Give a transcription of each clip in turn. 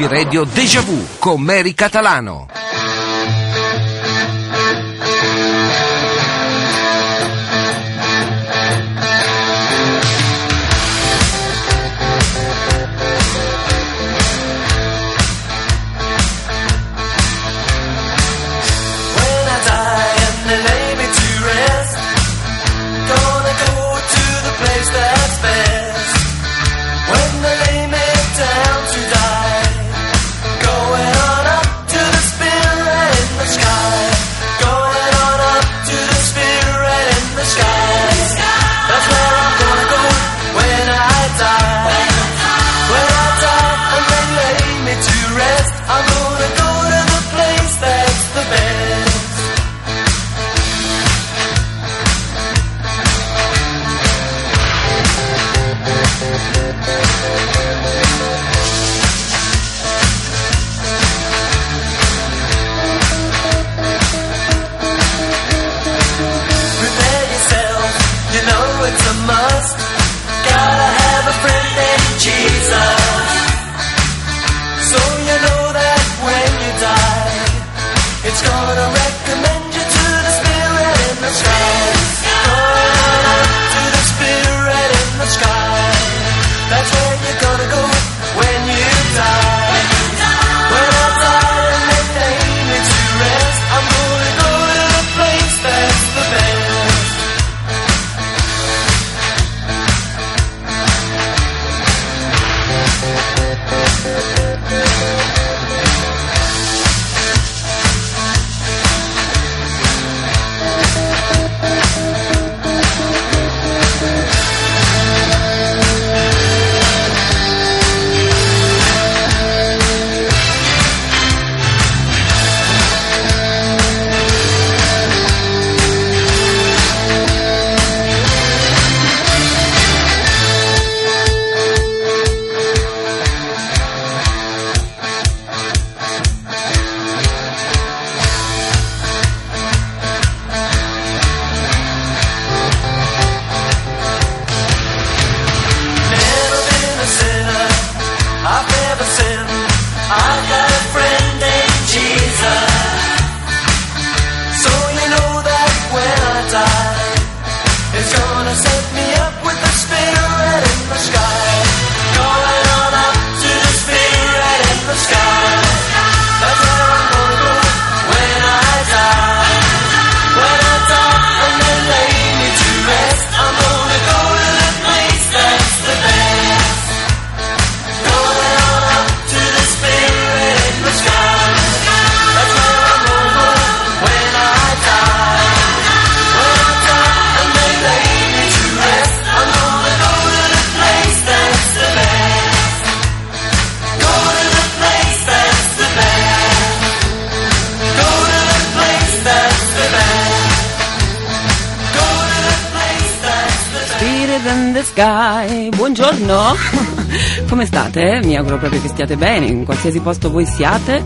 Happy Radio Deja Vu con Mary Catalano. Sky, buongiorno, come state? Mi auguro proprio che stiate bene, in qualsiasi posto voi siate,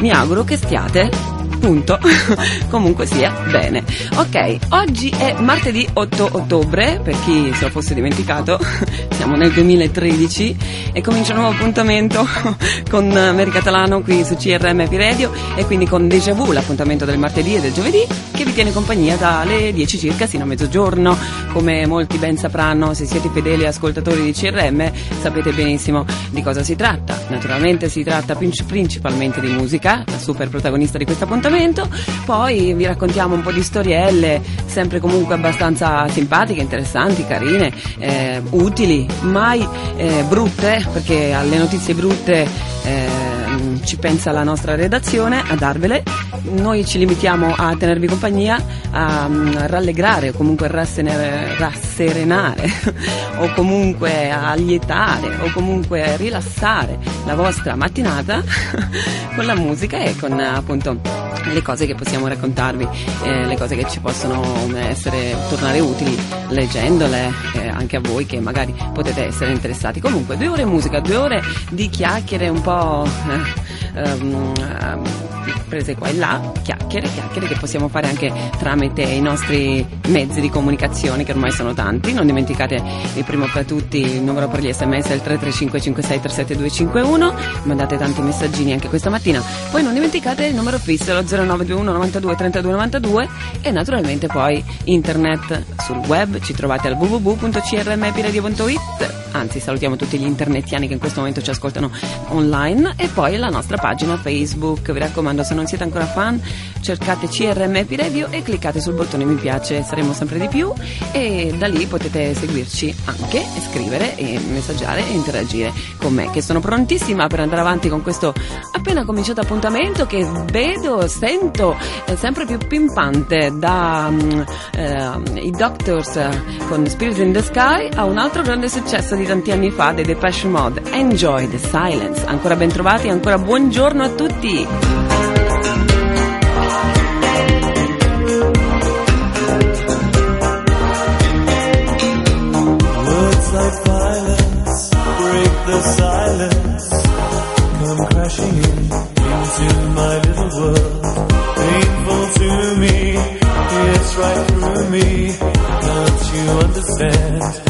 mi auguro che stiate, punto, comunque sia bene. Ok, oggi è martedì 8 ottobre, per chi se lo fosse dimenticato, siamo nel 2013 e comincia un nuovo appuntamento con Mary Catalano qui su CRM Happy Radio e quindi con Deja Vu, l'appuntamento del martedì e del giovedì che vi tiene compagnia dalle 10 circa sino a mezzogiorno. Come molti ben sapranno, se siete fedeli ascoltatori di CRM, sapete benissimo di cosa si tratta. Naturalmente si tratta princi- principalmente di musica, la super protagonista di questo appuntamento. Poi vi raccontiamo un po' di storielle, sempre comunque abbastanza simpatiche, interessanti, carine, eh, utili, mai eh, brutte, perché alle notizie brutte eh, ci pensa la nostra redazione a darvele. Noi ci limitiamo a tenervi compagnia, a mm, rallegrare o comunque rasserenare o comunque a lietare o comunque rilassare la vostra mattinata con la musica e con appunto le cose che possiamo raccontarvi, eh, le cose che ci possono essere, tornare utili leggendole eh, anche a voi che magari potete essere interessati. Comunque due ore musica, due ore di chiacchiere un po' eh, ehm, ehm, prese qua e là, chiacchiere, chiacchiere che possiamo fare anche tramite i nostri mezzi di comunicazione che ormai sono tanti. Non dimenticate il primo fra tutti il numero per gli sms è il 335 56 37251, mandate tanti messaggini anche questa mattina. Poi non dimenticate il numero fisso, lo 0921 92 32 92 e naturalmente poi internet sul web, ci trovate al www.crmpiradio.it, anzi salutiamo tutti gli internetiani che in questo momento ci ascoltano online e poi la nostra pagina Facebook, vi raccomando se non siete ancora fan cercate CRMP Radio e cliccate sul bottone mi piace, saremo sempre di più. E da lì potete seguirci anche e scrivere e messaggiare e interagire con me che sono prontissima per andare avanti con questo appena cominciato appuntamento che vedo, sento è sempre più pimpante da mm, eh, i Doctors eh, con Spirit in the Sky a un altro grande successo di tanti anni fa dei Depeche Mode. Enjoy the Silence. Ancora ben trovati, ancora buongiorno a tutti Words like violence break the silence. Come crashing in into my little world. Painful to me, it's right through me. Don't you understand?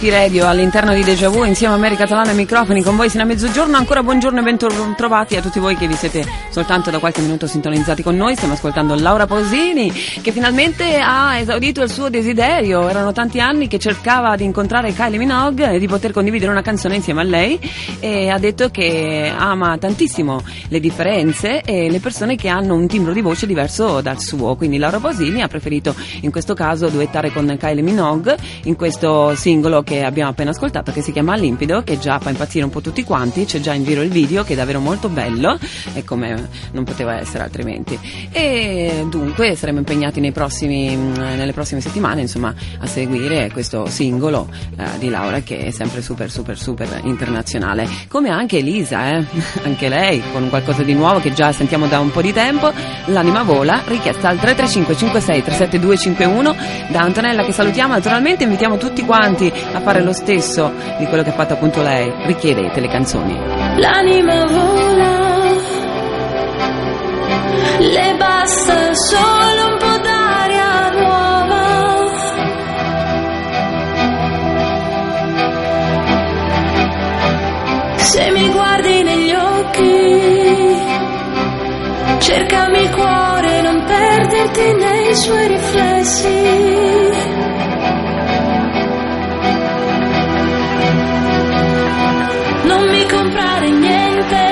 CRMP Radio all'interno di Deja Vu insieme a Mary Catalano ai microfoni con voi sino a mezzogiorno. Ancora buongiorno e bentrovati a tutti voi che vi siete soltanto da qualche minuto sintonizzati con noi. Stiamo ascoltando Laura Pausini che finalmente ha esaudito il suo desiderio. Erano tanti anni che cercava di incontrare Kylie Minogue e di poter condividere una canzone insieme a lei e ha detto che ama tantissimo le differenze e le persone che hanno un timbro di voce diverso dal suo. Quindi Laura Pausini ha preferito in questo caso duettare con Kylie Minogue in questo singolo che abbiamo appena ascoltato che si chiama Limpido che già fa impazzire un po' tutti quanti c'è già in giro il video che è davvero molto bello e come non poteva essere altrimenti. E dunque saremo impegnati prossimi, mh, nelle prossime settimane insomma a seguire questo singolo eh, di Laura che è sempre super super super internazionale. Come anche Elisa eh? anche lei con qualcosa di nuovo che già sentiamo da un po' di tempo. L'anima vola richiesta al 335 56 37251 da Antonella che salutiamo naturalmente invitiamo tutti quanti fare lo stesso di quello che ha fatto appunto lei richiedete le canzoni L'anima vola, le basta solo un po' d'aria nuova. Se mi guardi negli occhi, cercami il cuore, non perderti nei suoi riflessi. Non mi comprare niente.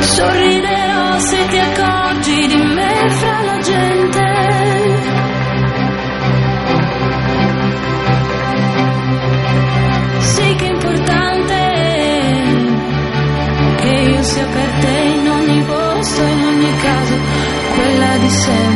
Sorriderò se ti accorgi di me fra la gente. Sì che è importante che io sia per te in ogni posto, in ogni caso, quella di sempre.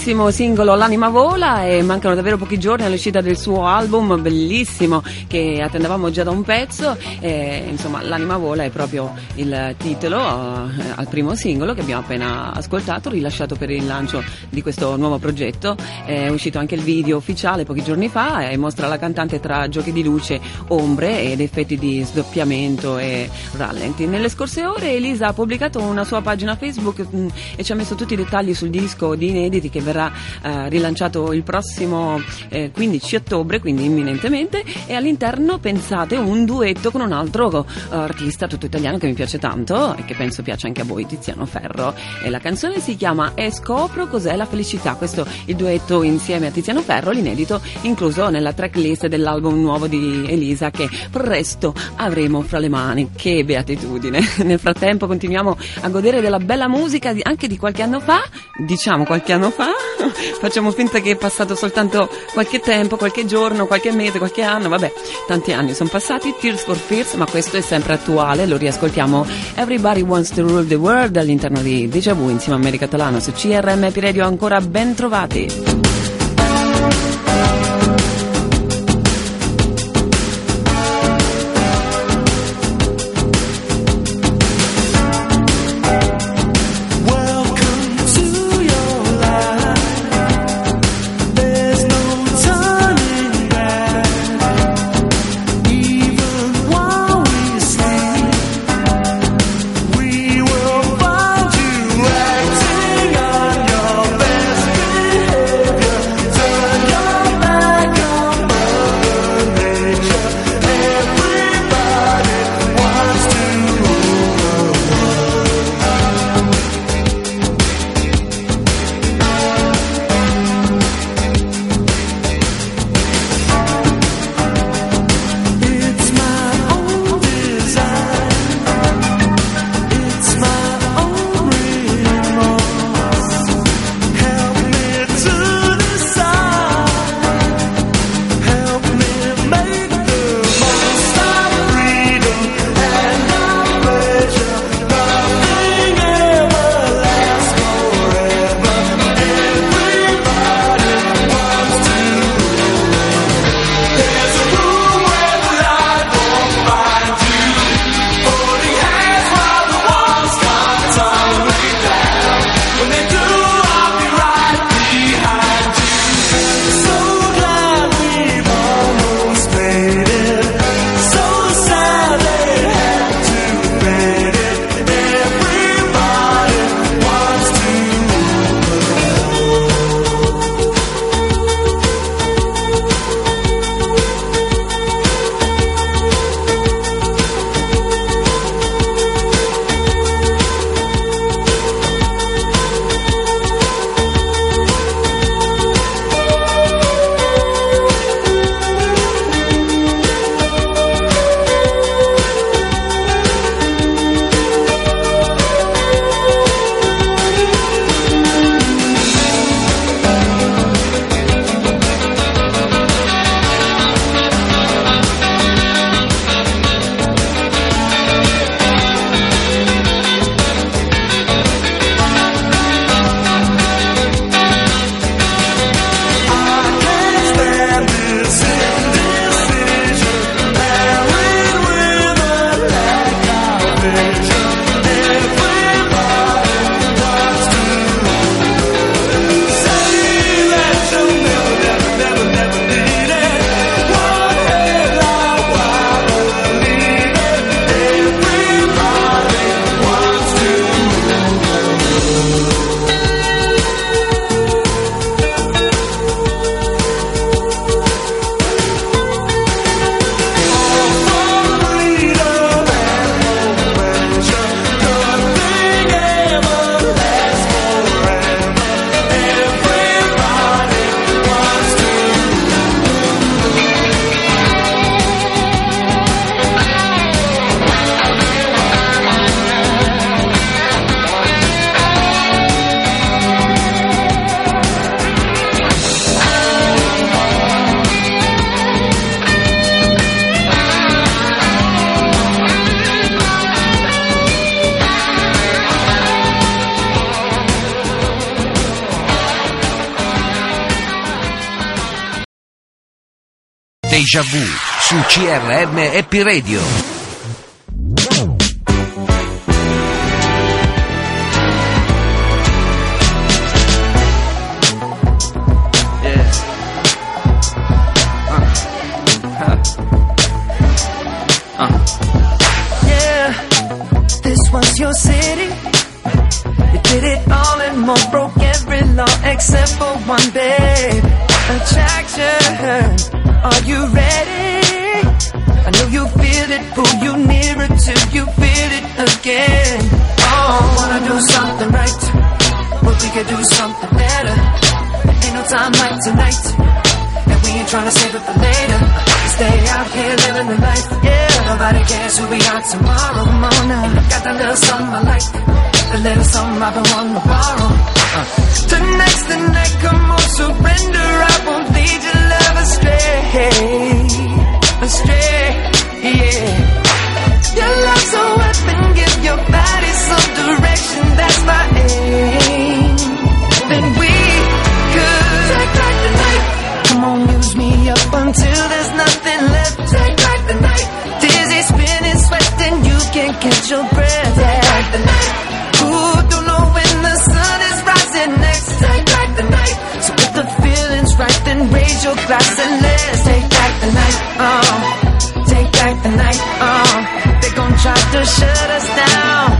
Bellissimo singolo L'anima vola e mancano davvero pochi giorni all'uscita del suo album bellissimo che attendevamo già da un pezzo. E, insomma L'anima vola è proprio il titolo eh, al primo singolo che abbiamo appena ascoltato rilasciato per il lancio di questo nuovo progetto. È uscito anche il video ufficiale pochi giorni fa e mostra la cantante tra giochi di luce, ombre ed effetti di sdoppiamento e rallenti. Nelle scorse ore Elisa ha pubblicato una sua pagina Facebook mm, e ci ha messo tutti i dettagli sul disco di inediti che eh, rilanciato il prossimo eh, 15 ottobre, quindi imminentemente, e all'interno pensate un duetto con un altro eh, artista tutto italiano che mi piace tanto e che penso piace anche a voi, Tiziano Ferro. E la canzone si chiama E scopro cos'è la felicità. Questo il duetto insieme a Tiziano Ferro, l'inedito incluso nella tracklist dell'album nuovo di Elisa che presto avremo fra le mani. Che beatitudine! Nel frattempo continuiamo a godere della bella musica anche di qualche anno fa, diciamo qualche anno fa, facciamo finta che è passato soltanto qualche tempo, qualche giorno, qualche mese, qualche anno, vabbè, tanti anni sono passati, Tears for Fears, ma questo è sempre attuale, lo riascoltiamo Everybody Wants to Rule the World all'interno di Deja Vu insieme a America Catalano su CRM Radio, ancora ben trovati. CRM Happy Radio. Ain't tryna save it for later. Stay out here living the life. Yeah, nobody cares who we are tomorrow. Come on now. Got that little something I like. The little something I've been wanting to borrow. Uh. Tonight's the night, come on, surrender. I won't lead your love astray. Astray, yeah. Your love's a weapon, give your body some direction. That's my catch your breath. Take back the night. Ooh, don't know when the sun is rising next. Take back the night. So if the feeling's right, then raise your glass and let's take back the night. Oh, take back the night. Uh. Oh, they gon' try to shut us down,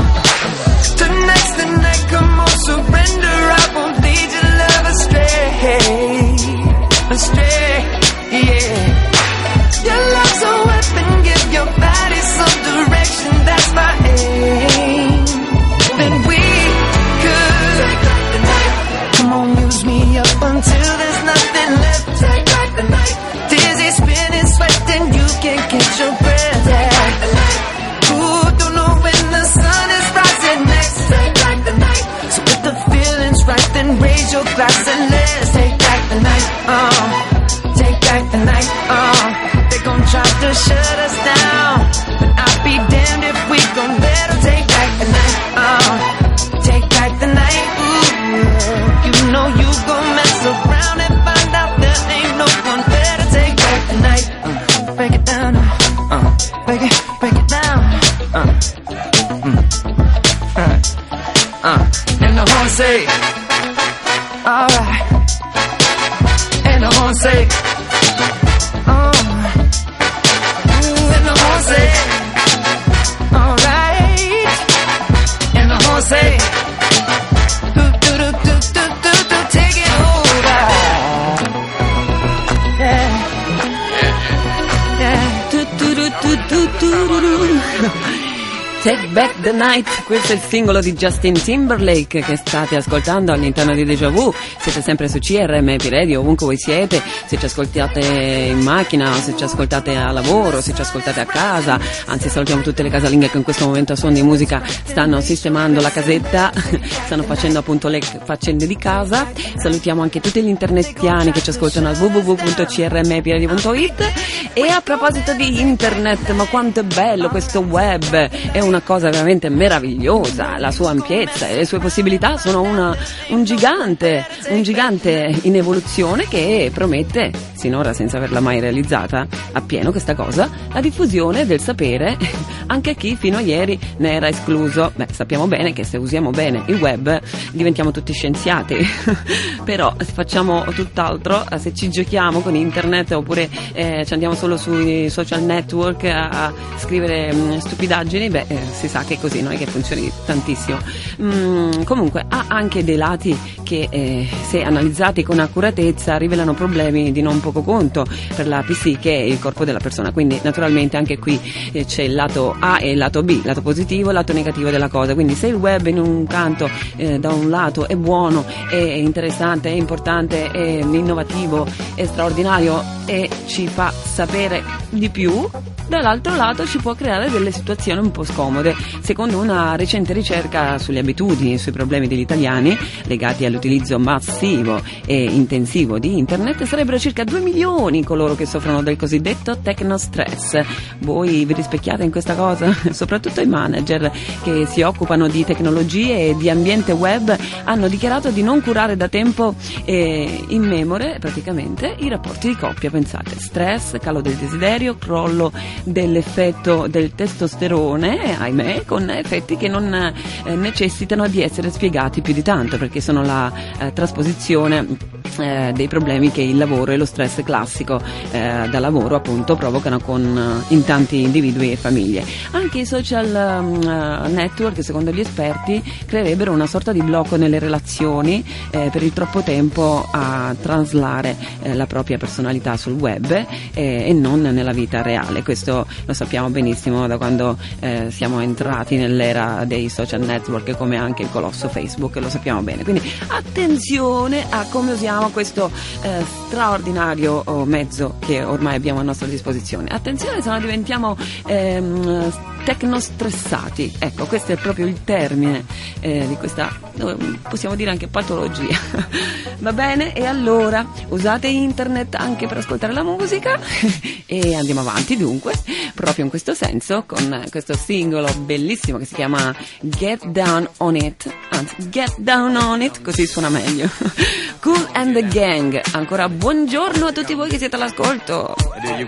The night, come on, surrender. I won't lead your love astray. Astray, yeah. Your love's a weapon, give your body some direction. That's my aim. Your glass and let's take back the night. Oh, take back the night. Oh, they gon' try to shut us down, Take Back the Night, questo è il singolo di Justin Timberlake che state ascoltando all'interno di Deja Vu. Siete sempre su CRM Happy Radio, ovunque voi siete, se ci ascoltate in macchina, se ci ascoltate a lavoro, se ci ascoltate a casa, anzi salutiamo tutte le casalinghe che in questo momento a suon di musica stanno sistemando la casetta, stanno facendo appunto le faccende di casa. Salutiamo anche tutti gli internetiani che ci ascoltano al www.crmhappyradio.it e a proposito di internet, ma quanto è bello questo web, è una cosa veramente meravigliosa, la sua ampiezza e le sue possibilità sono una- un gigante, un gigante in evoluzione che promette, sinora senza averla mai realizzata appieno questa cosa, la diffusione del sapere anche chi fino a ieri ne era escluso. Beh, sappiamo bene che se usiamo bene il web diventiamo tutti scienziati, però se facciamo tutt'altro, eh, se ci giochiamo con internet oppure eh, ci andiamo solo sui social network a, a scrivere mm, stupidaggini, beh, eh, si sa che così non è che funzioni tantissimo. Mm, comunque ha anche dei lati che eh, se analizzati con accuratezza rivelano problemi di non poco conto per la psiche e il corpo della persona, quindi naturalmente anche qui eh, c'è il lato A e il lato B, lato positivo e lato negativo della cosa, quindi se il web in un canto eh, da un lato è buono, è interessante, è importante, è innovativo, è straordinario e ci fa sapere di più, dall'altro lato ci può creare delle situazioni un po' scomode. Secondo una recente ricerca sulle abitudini e sui problemi degli italiani legati all'utilizzo massivo e intensivo di internet, sarebbero circa 2 milioni coloro che soffrono del cosiddetto tecnostress. Voi vi rispecchiate in questa cosa? Soprattutto i manager che si occupano di tecnologie e di ambiente web hanno dichiarato di non curare da tempo eh, in memore praticamente i rapporti di coppia, pensate, stress, calo del desiderio, crollo dell'effetto del testosterone, ahimè, con effetti che non eh, necessitano di essere spiegati più di tanto perché sono la eh, trasposizione eh, dei problemi che il lavoro e lo stress classico eh, da lavoro appunto provocano con, eh, in tanti individui e famiglie. Anche i social um, network, secondo gli esperti, creerebbero una sorta di blocco nelle relazioni eh, per il troppo tempo a traslare eh, la propria personalità sul web eh, e non nella vita reale. Questo lo sappiamo benissimo da quando siamo entrati nell'era dei social network come anche il colosso Facebook, lo sappiamo bene. Quindi attenzione a come usiamo questo eh, straordinario oh, mezzo che ormai abbiamo a nostra disposizione. Attenzione se no diventiamo ehm, tecnostressati. Ecco, questo è proprio il termine eh, di questa, possiamo dire anche patologia. Va bene? E allora usate internet anche per ascoltare la musica e andiamo avanti dunque, proprio in questo senso, con questo singolo bellissimo che si chiama Get Down On It, anzi Get Down On It, così suona meglio. Cool and the Gang, ancora buongiorno a tutti voi che siete all'ascolto. Do you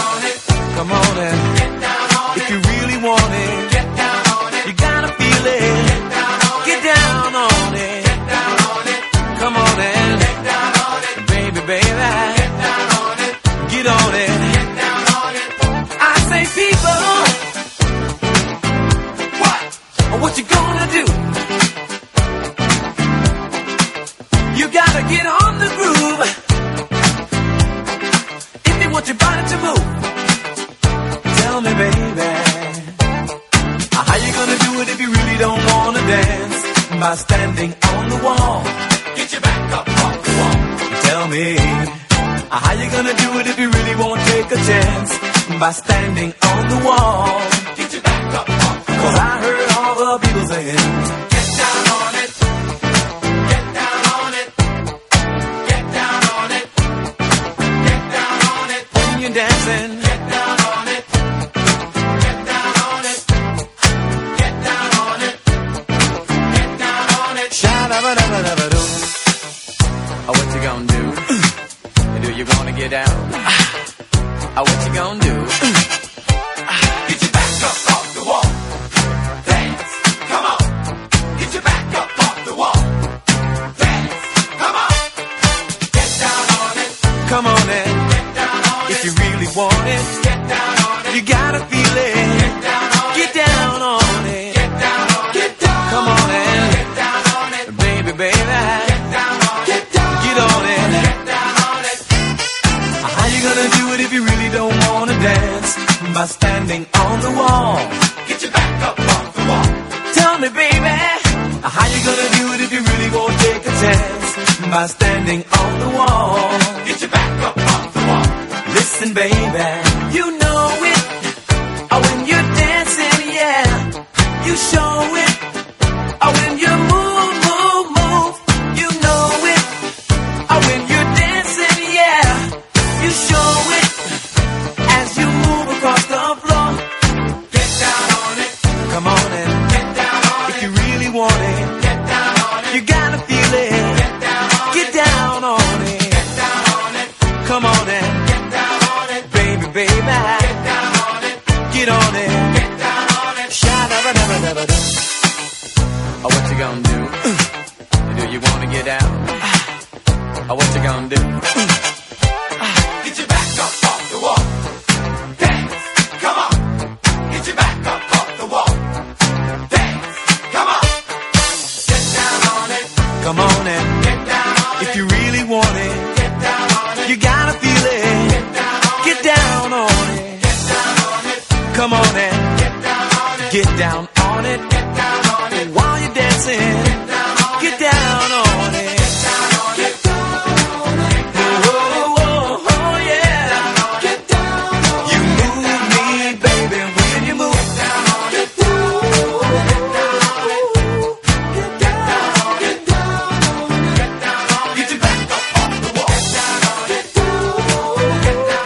on it. Get down on it. While you're dancing,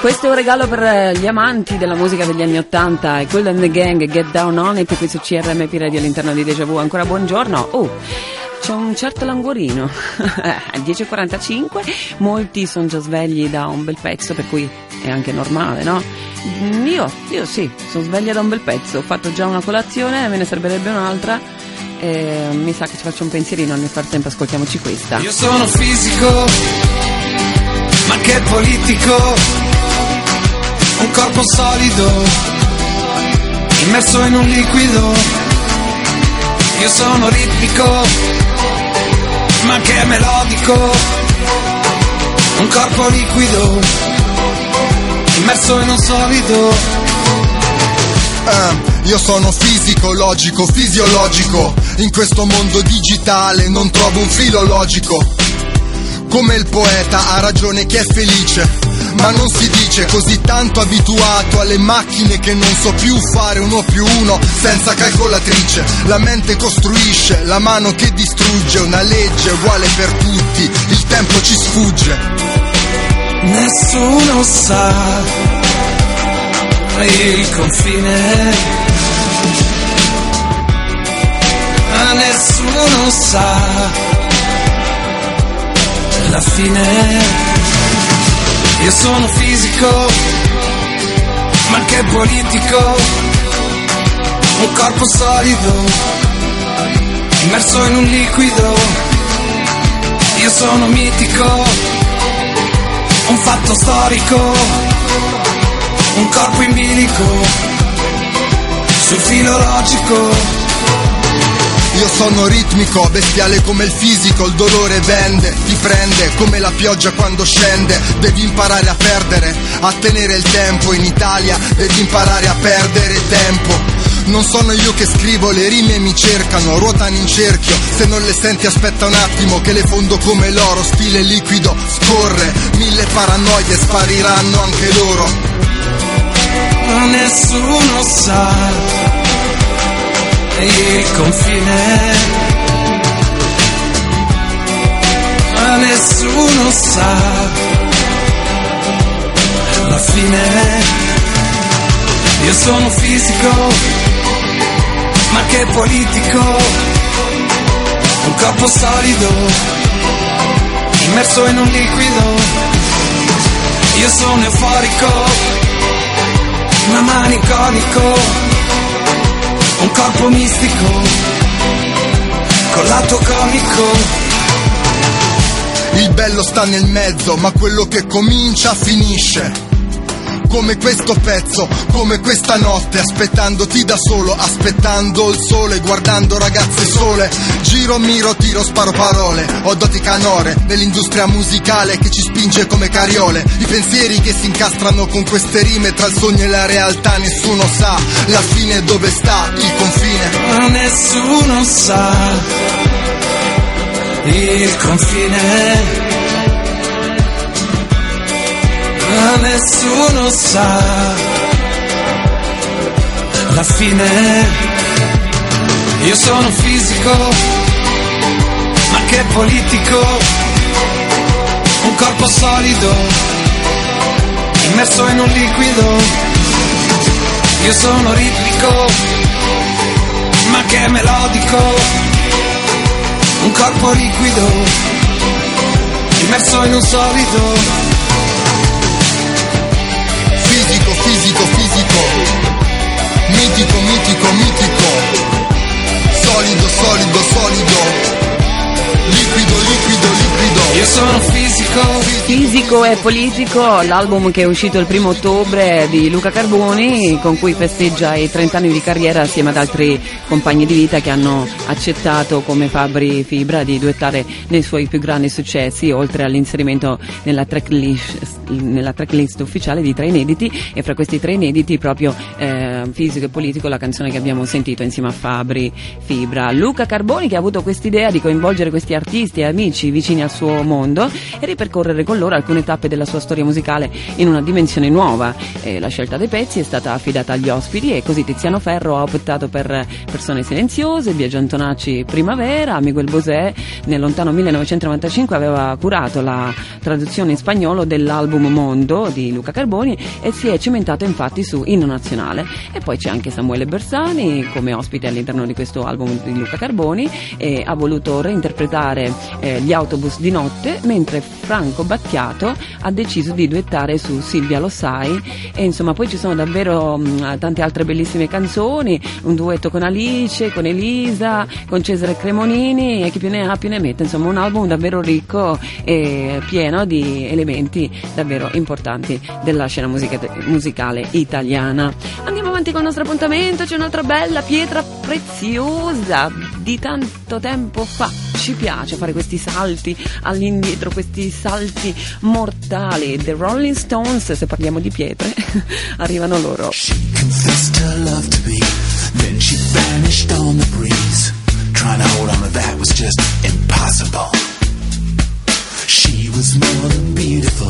Questo è un regalo per eh, gli amanti della musica degli anni Ottanta e Cool and the Gang, Get Down On It, qui su CRM Radio all'interno di Deja Vu. Ancora buongiorno. Oh, c'è un certo languorino. Alle 10.45, molti sono già svegli da un bel pezzo, per cui è anche normale, no? Mm, Io, io sì, sono sveglia da un bel pezzo, ho fatto già una colazione, me ne servirebbe un'altra. E mi sa che ci faccio un pensierino, nel frattempo ascoltiamoci questa. Io sono fisico, ma che politico, un corpo solido, immerso in un liquido. Io sono ritmico, ma che melodico, un corpo liquido, immerso in un solido. Ah, io sono fisico, logico, fisiologico. In questo mondo digitale non trovo un filo logico. Come il poeta ha ragione chi è felice, ma non si dice così tanto abituato alle macchine che non so più fare uno più uno senza calcolatrice. La mente costruisce, la mano che distrugge, una legge uguale per tutti, il tempo ci sfugge. Nessuno sa il confine. Ma nessuno sa la fine. Io sono fisico, ma che politico. Un corpo solido, immerso in un liquido. Io sono mitico, un fatto storico un corpo in bilico sul filo logico. Io sono ritmico, bestiale come il fisico, il dolore vende, ti prende come la pioggia quando scende, devi imparare a perdere, a tenere il tempo, in Italia devi imparare a perdere tempo. Non sono io che scrivo, le rime mi cercano, ruotano in cerchio, se non le senti aspetta un attimo che le fondo come l'oro, stile liquido, scorre, mille paranoie spariranno anche loro. Ma nessuno sa il confine. Ma nessuno sa la fine. Io sono fisico, ma che politico. Un corpo solido, immerso in un liquido. Io sono euforico ma maniconico, un corpo mistico, con lato comico. Il bello sta nel mezzo, ma quello che comincia finisce. Come questo pezzo, come questa notte, aspettandoti da solo, aspettando il sole, guardando ragazze sole. Giro, miro, tiro, sparo parole. Ho doti canore nell'industria musicale che ci spinge come cariole. I pensieri che si incastrano con queste rime tra il sogno e la realtà, nessuno sa la fine dove sta il confine. Ma nessuno sa il confine. Ma nessuno sa la fine. Io sono fisico, ma che politico, un corpo solido, immerso in un liquido. Io sono ritmico, ma che melodico, un corpo liquido, immerso in un solido. Fisico, fisico. Mitico, mitico, mitico. Solido, solido, solido. Liquido, liquido, liquido. Io sono fisico, Fisico e politico, l'album che è uscito il primo ottobre di Luca Carboni, con cui festeggia i 30 anni di carriera assieme ad altri compagni di vita che hanno accettato come Fabri Fibra di duettare nei suoi più grandi successi, oltre all'inserimento nella tracklist, nella tracklist ufficiale di tre inediti e fra questi tre inediti proprio eh, Fisico e politico, la canzone che abbiamo sentito insieme a Fabri Fibra. Luca Carboni che ha avuto quest'idea di coinvolgere questi artisti e amici vicini al suo mondo e ripercorrere con loro alcune tappe della sua storia musicale in una dimensione nuova. Eh, la scelta dei pezzi è stata affidata agli ospiti e così Tiziano Ferro ha optato per Persone Silenziose, Biagio Antonacci Primavera, Miguel Bosé nel lontano 1995 aveva curato la traduzione in spagnolo dell'album Mondo di Luca Carboni e si è cimentato infatti su Inno Nazionale. E poi c'è anche Samuele Bersani come ospite all'interno di questo album di Luca Carboni e ha voluto reinterpretare eh, gli autobus di notte, mentre Franco Battiato ha deciso di duettare su Silvia Lo Sai e insomma poi ci sono davvero mh, tante altre bellissime canzoni, un duetto con Alice, con Elisa, con Cesare Cremonini e chi più ne ha più ne mette, insomma un album davvero ricco e pieno di elementi davvero importanti della scena musica- musicale italiana. Andiamo avanti con il nostro appuntamento, c'è un'altra bella pietra preziosa di tanto tempo fa. Ci piace fare questi salti all'indietro, questi salti mortali. The Rolling Stones, se parliamo di pietre, arrivano loro. Trying to hold on to that was just impossible. She was more than beautiful,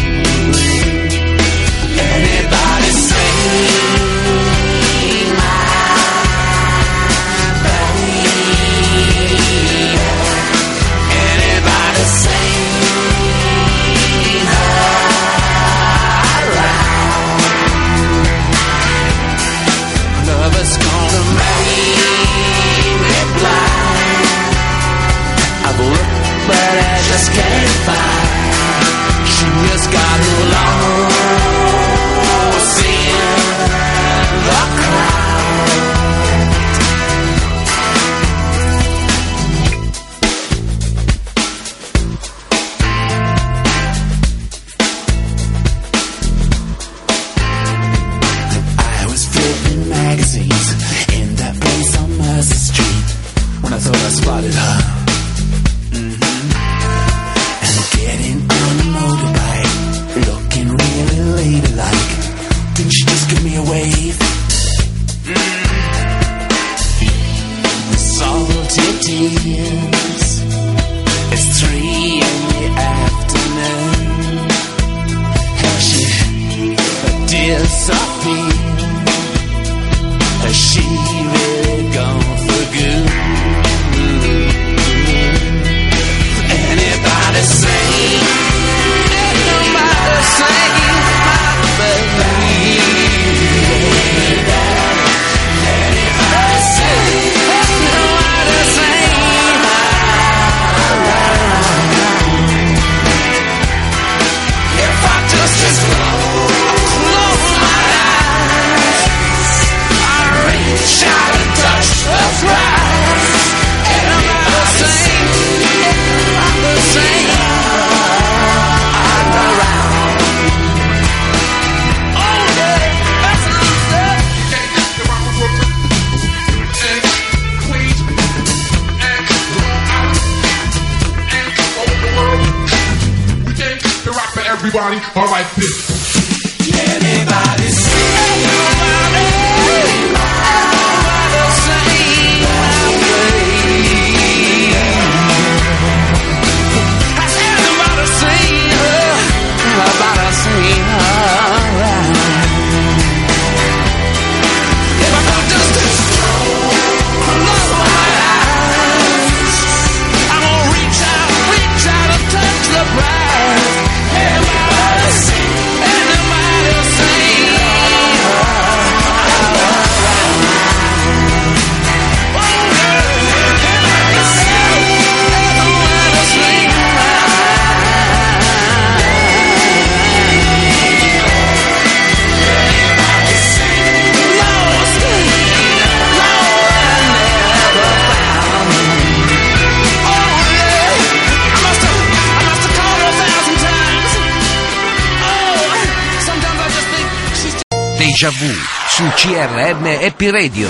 Deja Vu su CRM Happy Radio.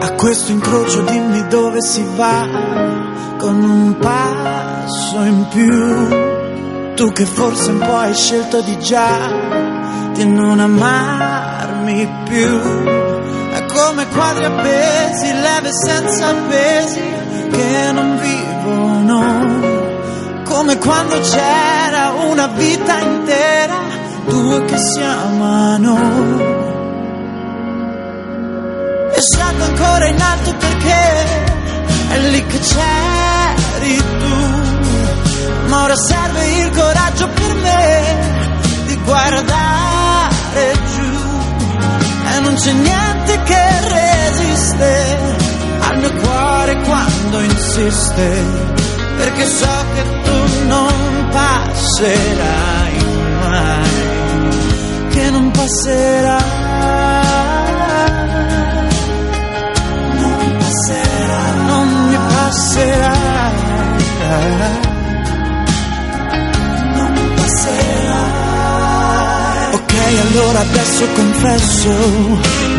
A questo incrocio dimmi dove si va con un passo in più. Tu che forse un po' hai scelto di già di non amarmi più. È come quadri appesi, leve senza pesi che non vivono. Come quando c'era una vita intera, due che si amano. E salgo ancora in alto perché è lì che c'eri tu. Ma ora serve il coraggio per me di guardare giù. E non c'è niente che resiste al mio cuore quando insiste. Perché so che tu non passerai mai, che non passerai. Non passerai, non mi passerai. Non passerai. Ok, allora adesso confesso,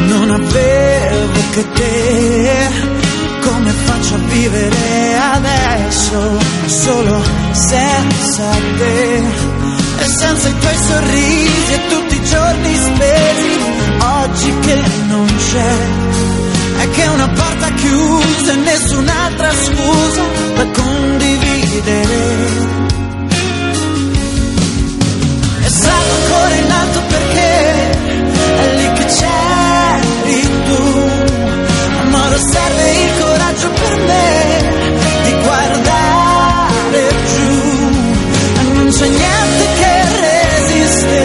non avevo che te. Come faccio a vivere adesso, solo senza te? E senza i tuoi sorrisi e tutti i giorni spesi, oggi che non c'è è che una porta chiusa e nessun'altra scusa da condividere. E salgo ancora in alto perché è lì che c'eri tu. Ora serve il coraggio per me di guardare giù. Non c'è niente che resiste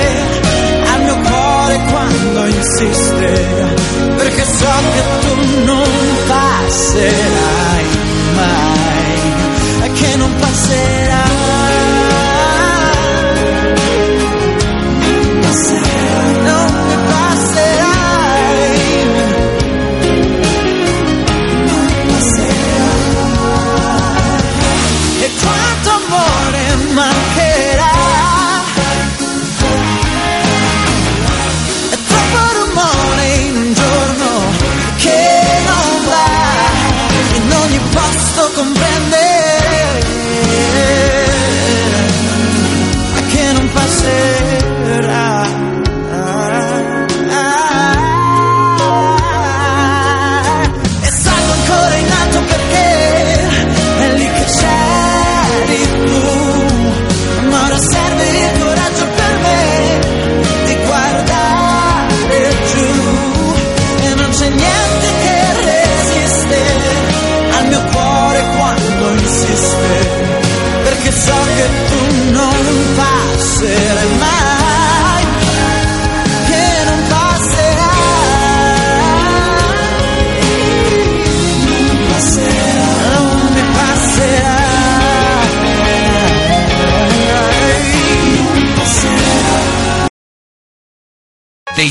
al mio cuore quando insiste. Perché so che tu non passerai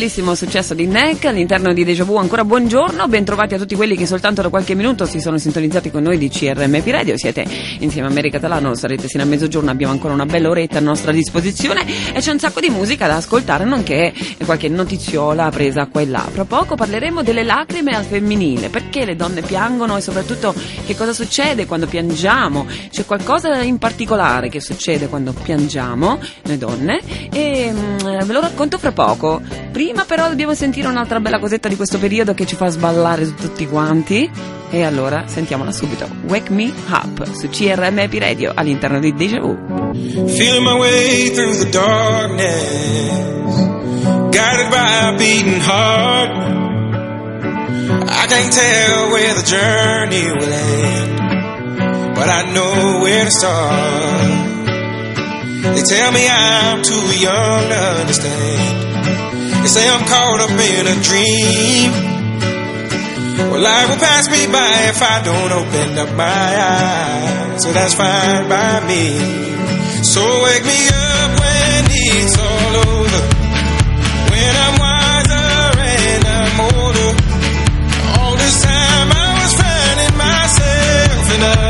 Bellissimo successo di Neck all'interno di Deja Vu. Ancora buongiorno, bentrovati a tutti quelli che soltanto da qualche minuto si sono sintonizzati con noi di CRMP Radio. Siete insieme a Mary Catalano, sarete sino a mezzogiorno, abbiamo ancora una bella oretta a nostra disposizione e c'è un sacco di musica da ascoltare, nonché qualche notiziola presa qua e là. Fra poco parleremo delle lacrime al femminile, perché le donne piangono e soprattutto che cosa succede quando piangiamo. C'è qualcosa in particolare che succede quando piangiamo, noi donne, e mm, ve lo racconto fra poco. Prima però dobbiamo sentire un'altra bella cosetta di questo periodo che ci fa sballare tutti quanti. E allora sentiamola subito. Wake Me Up su CRMP Radio all'interno di Deja Vu. Feeling my way through the darkness, guided by a beating heart. I can't tell where the journey will end, but I know where to start. They tell me I'm too young to understand. They say I'm caught up in a dream. Well, life will pass me by if I don't open up my eyes. So that's fine by me. So wake me up when it's all over. When I'm wiser and I'm older. All this time I was finding myself and I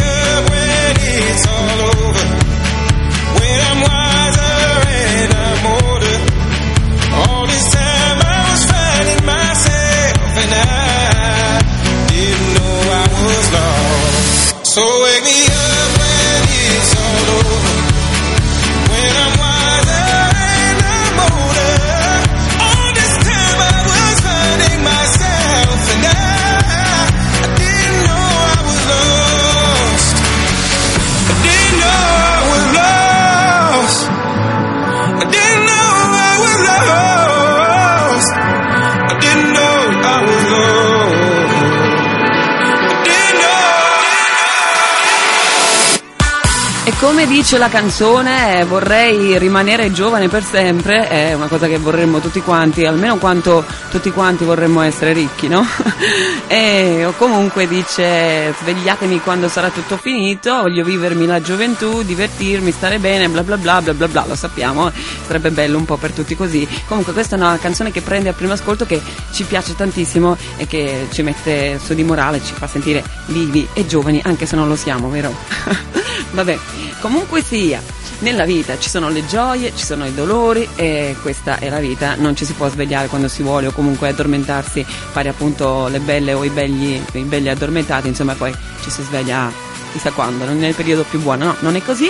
come dice la canzone, eh, vorrei rimanere giovane per sempre, è una cosa che vorremmo tutti quanti, almeno quanto tutti quanti vorremmo essere ricchi, no? e o comunque dice svegliatemi quando sarà tutto finito, voglio vivermi la gioventù, divertirmi, stare bene, bla bla bla bla bla bla, lo sappiamo, sarebbe bello un po' per tutti così. Comunque questa è una canzone che prende al primo ascolto che ci piace tantissimo e che ci mette su di morale, ci fa sentire vivi e giovani, anche se non lo siamo, vero? Vabbè, comunque sia, nella vita ci sono le gioie, ci sono i dolori e questa è la vita, non ci si può svegliare quando si vuole o comunque addormentarsi, fare appunto le belle o i belli, i belli addormentati, insomma poi ci si sveglia chissà quando, non è il periodo più buono, no, non è così,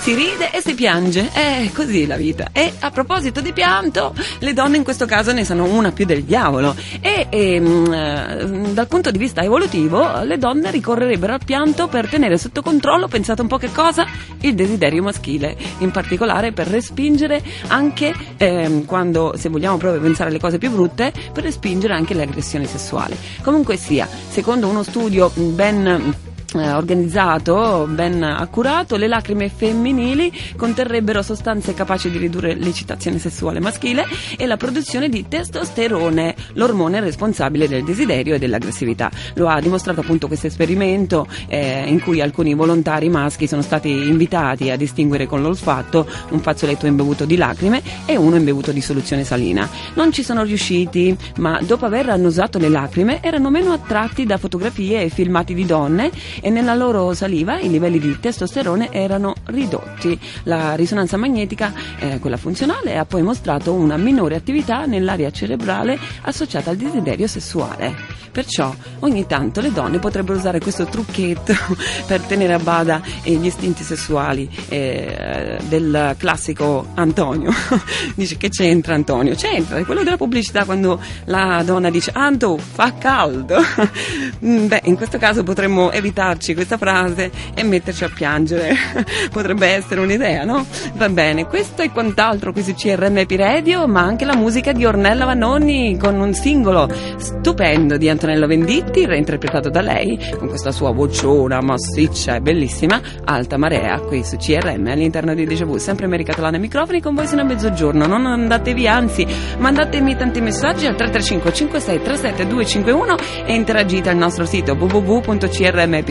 si ride e si piange, è così la vita. E a proposito di pianto, le donne in questo caso ne sanno una più del diavolo e, ehm, eh, dal punto di vista evolutivo le donne ricorrerebbero al pianto per tenere sotto controllo, pensate un po' che cosa, il desiderio maschile, in particolare per respingere anche ehm, quando, se vogliamo proprio pensare alle cose più brutte, per respingere anche le aggressioni sessuali. Comunque sia, secondo uno studio ben eh, organizzato, ben accurato, le lacrime femminili conterrebbero sostanze capaci di ridurre l'eccitazione sessuale maschile e la produzione di testosterone, l'ormone responsabile del desiderio e dell'aggressività. Lo ha dimostrato appunto questo esperimento eh, in cui alcuni volontari maschi sono stati invitati a distinguere con l'olfatto un fazzoletto imbevuto di lacrime e uno imbevuto di soluzione salina. Non ci sono riusciti, ma dopo aver annusato le lacrime erano meno attratti da fotografie e filmati di donne e nella loro saliva i livelli di testosterone erano ridotti. La risonanza magnetica, eh, quella funzionale, ha poi mostrato una minore attività nell'area cerebrale associata al desiderio sessuale. Perciò ogni tanto le donne potrebbero usare questo trucchetto per tenere a bada eh, gli istinti sessuali eh, del classico Antonio. dice che c'entra Antonio? C'entra, è quello della pubblicità quando la donna dice Anto fa caldo. Mm, Beh, in questo caso potremmo evitarci questa frase e metterci a piangere. Potrebbe essere un'idea, no? Va bene, questo e quant'altro qui su CRM Epiredio, ma anche la musica di Ornella Vanoni con un singolo stupendo di Antonello Venditti, reinterpretato da lei, con questa sua vociona massiccia e bellissima, Alta Marea, qui su CRM all'interno di Deja Vu, sempre America Catalana ai microfoni con voi sino a mezzogiorno, non andate via, anzi mandatemi tanti messaggi al 335 56 37 251 e interagite al nostro sito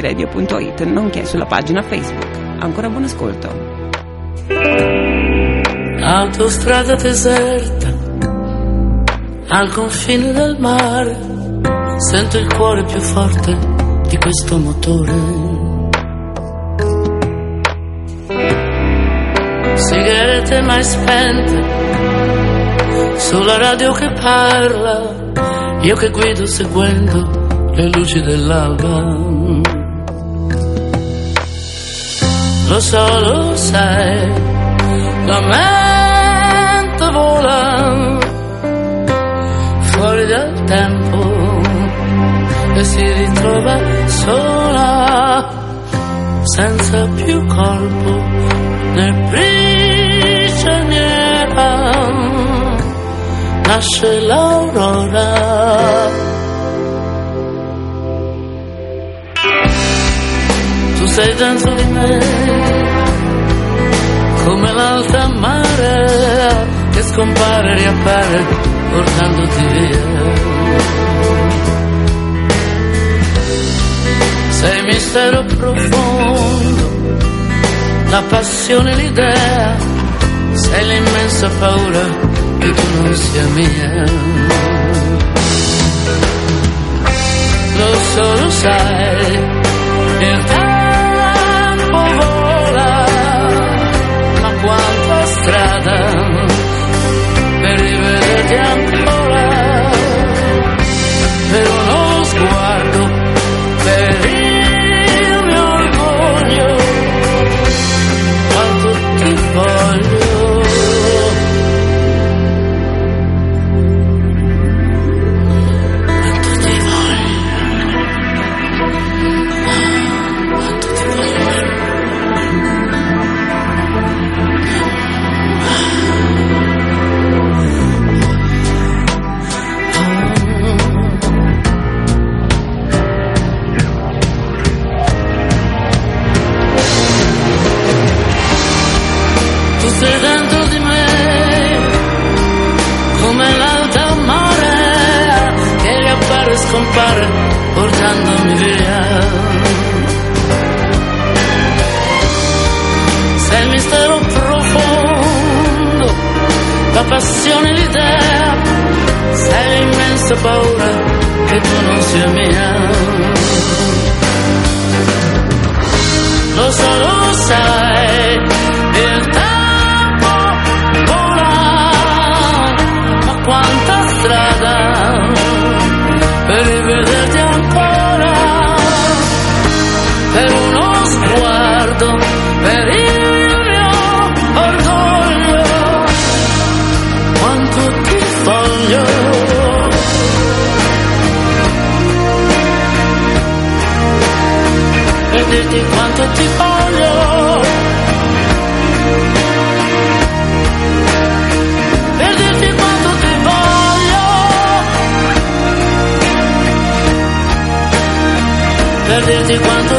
www.crmepiradio.it nonché sulla pagina Facebook. Ancora buon ascolto. Autostrada deserta, al confine del mare, sento il cuore più forte di questo motore. Sigarette mai spente, sulla radio che parla, io che guido seguendo le luci dell'alba. Lo so, lo sai, la mente vola fuori dal tempo e si ritrova sola, senza più corpo né prigioniera. Nasce l'aurora. Sei dentro di me come l'alta marea che scompare e riappare portandoti via. Sei mistero profondo, la passione, l'idea, sei l'immensa paura che tu non sia mia. Lo so, lo sai, il tempo again. L'immensa paura che tu non sia mia. Ti voglio. Per dirti quanto ti voglio. Per quanto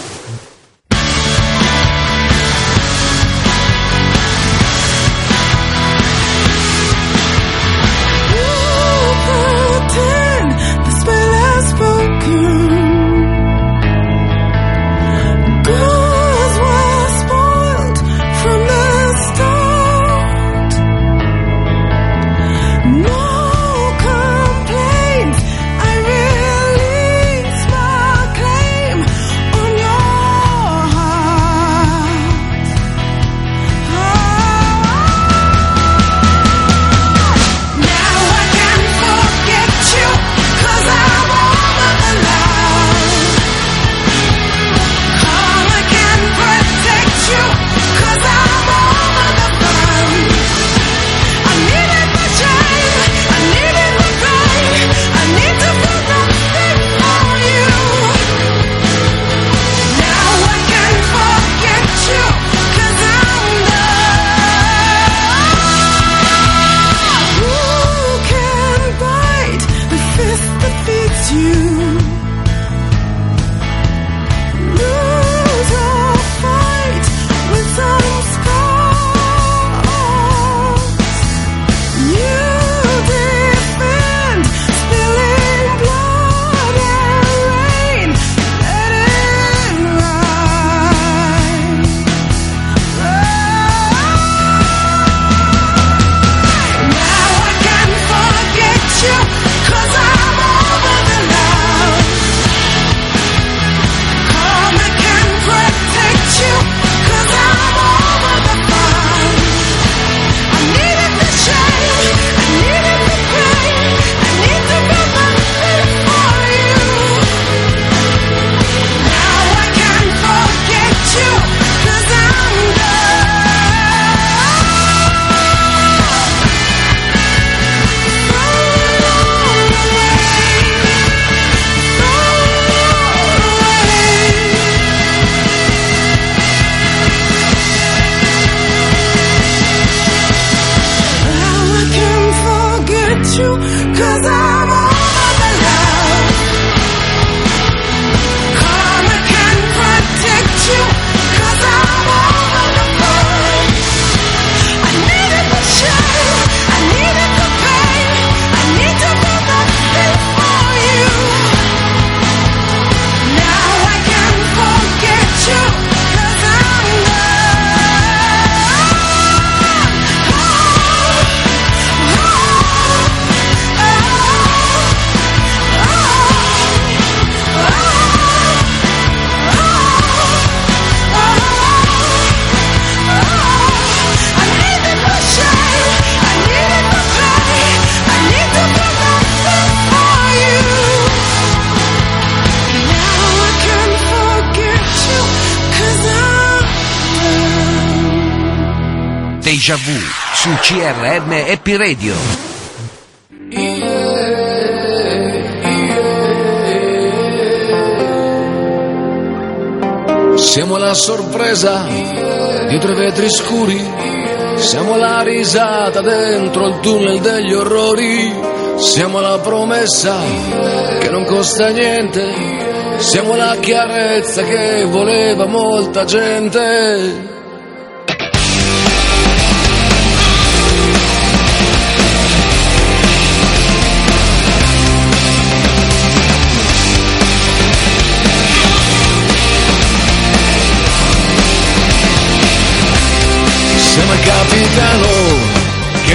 Deja Vu su CRM Happy Radio. Siamo la sorpresa dietro i vetri scuri, siamo la risata dentro il tunnel degli orrori, siamo la promessa che non costa niente, siamo la chiarezza che voleva molta gente.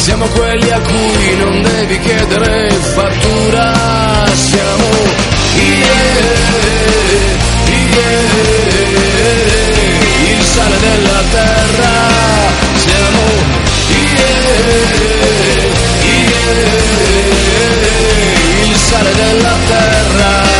Siamo quelli a cui non devi chiedere fattura. Siamo yeah, yeah, il sale della terra. Siamo yeah, yeah, il sale della terra.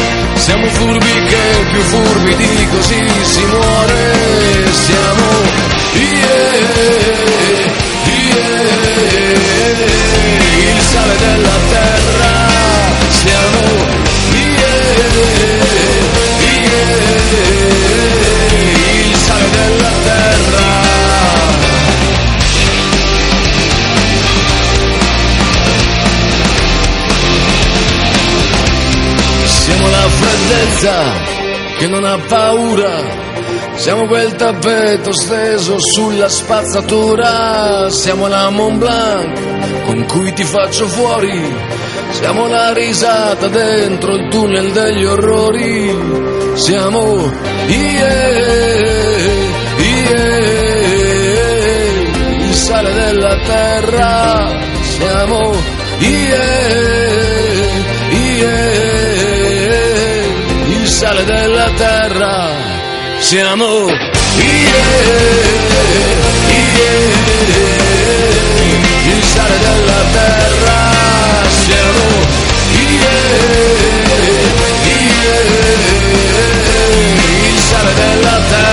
Siamo furbi che più furbi di così si muore. Siamo yeah, yeah, il sale della terra. La freddezza che non ha paura, siamo quel tappeto steso sulla spazzatura, siamo la Mont Blanc con cui ti faccio fuori, siamo la risata dentro il tunnel degli orrori, siamo yeah, yeah, il sale della terra, siamo yeah, yeah, sale della terra, siamo yeah, yeah, il sale della terra, siamo yeah, yeah, il sale della terra.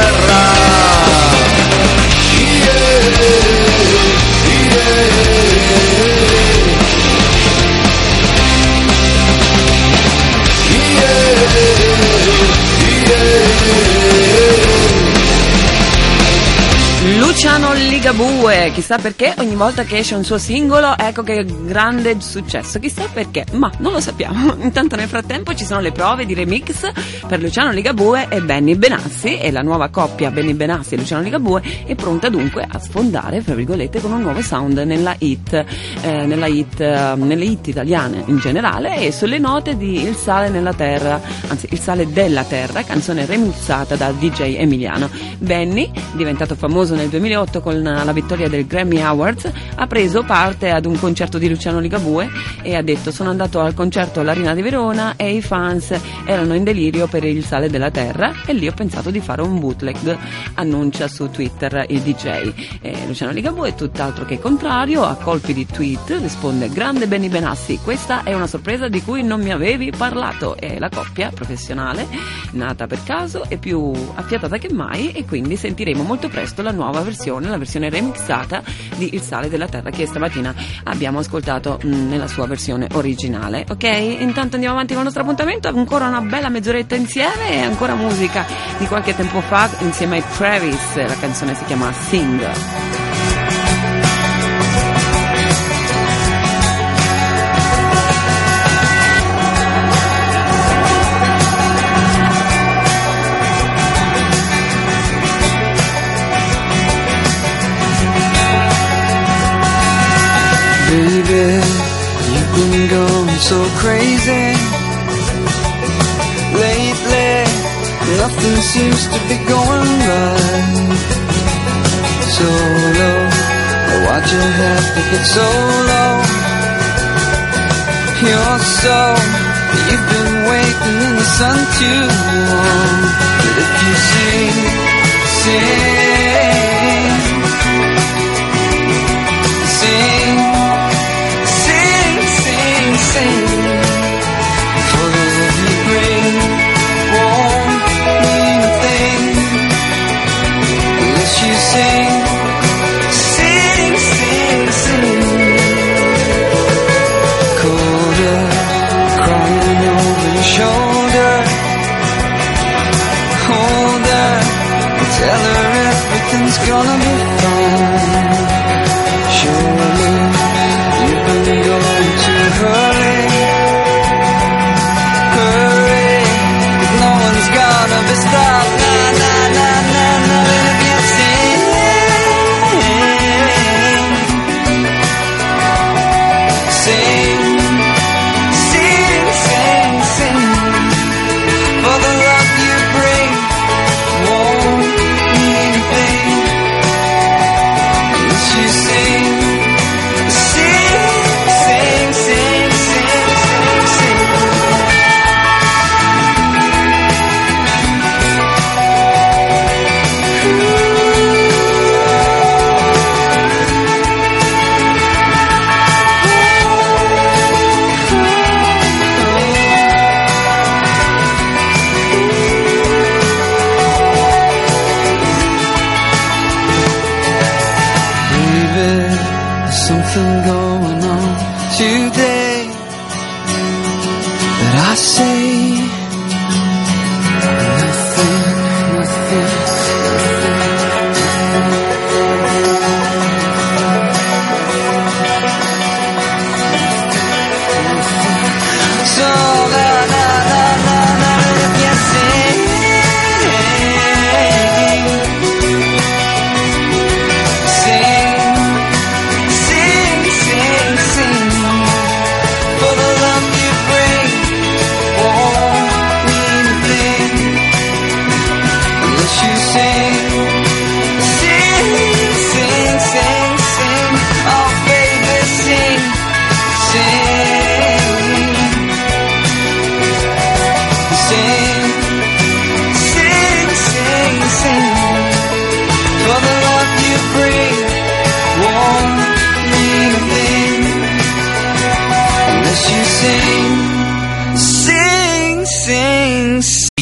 Ligabue, chissà perché ogni volta che esce un suo singolo, ecco che grande successo, chissà perché, ma non lo sappiamo. Intanto nel frattempo ci sono le prove di remix per Luciano Ligabue e Benny Benassi e la nuova coppia Benny Benassi e Luciano Ligabue è pronta dunque a sfondare, fra virgolette, con un nuovo sound nella hit, eh, nella hit, eh, nelle hit italiane in generale e sulle note di Il sale nella terra, anzi Il sale della terra, canzone remixata da DJ Emiliano. Benny, diventato famoso nel 2008 con la vittoria del Grammy Awards, ha preso parte ad un concerto di Luciano Ligabue e ha detto sono andato al concerto all'Arena di Verona e i fans erano in delirio per il sale della terra e lì ho pensato di fare un bootleg, annuncia su Twitter il DJ. E Luciano Ligabue è tutt'altro che contrario, a colpi di tweet risponde grande Benny Benassi, questa è una sorpresa di cui non mi avevi parlato e la coppia professionale, nata per caso, è più affiatata che mai e quindi sentiremo molto presto la nuova versione, la versione remixata di Il sale della terra che stamattina abbiamo ascoltato mh, nella sua versione originale. Ok? Intanto andiamo avanti con il nostro appuntamento, ancora una bella mezz'oretta insieme e ancora musica di qualche tempo fa insieme ai Travis, la canzone si chiama Sing. Crazy lately. Nothing seems to be going right. So low, why'd you have to get so low? You're so, you've been waiting in the sun too long. But if you sing, sing, Canım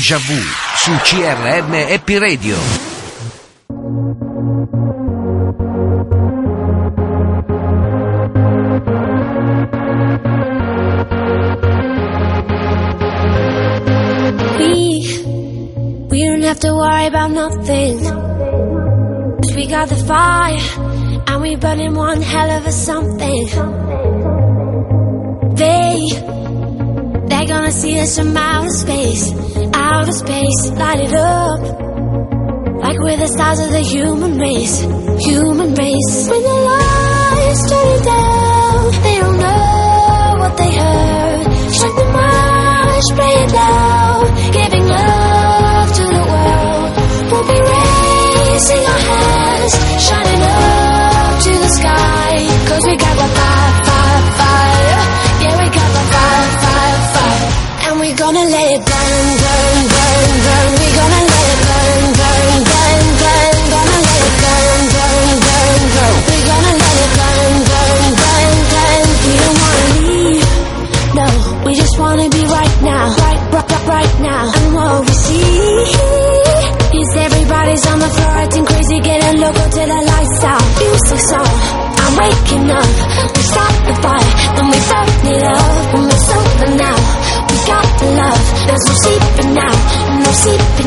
Déjà vu su CRM Happy Radio. We, we don't have to worry about nothing. 'Cause we got the fire, and we burning one hell of a something. They, they're gonna see us from outer space, outer space, light it up. Like we're the stars of the human race, human race. When the lights turn down, they don't know what they heard. Shut the march, play it loud, giving love to the world. We'll be raising our hands, shining up logo to the lights out Music strong. I'm waking up We start the fire. then we burn it up We're sober now, we got the love There's no sleeping now, no sleeping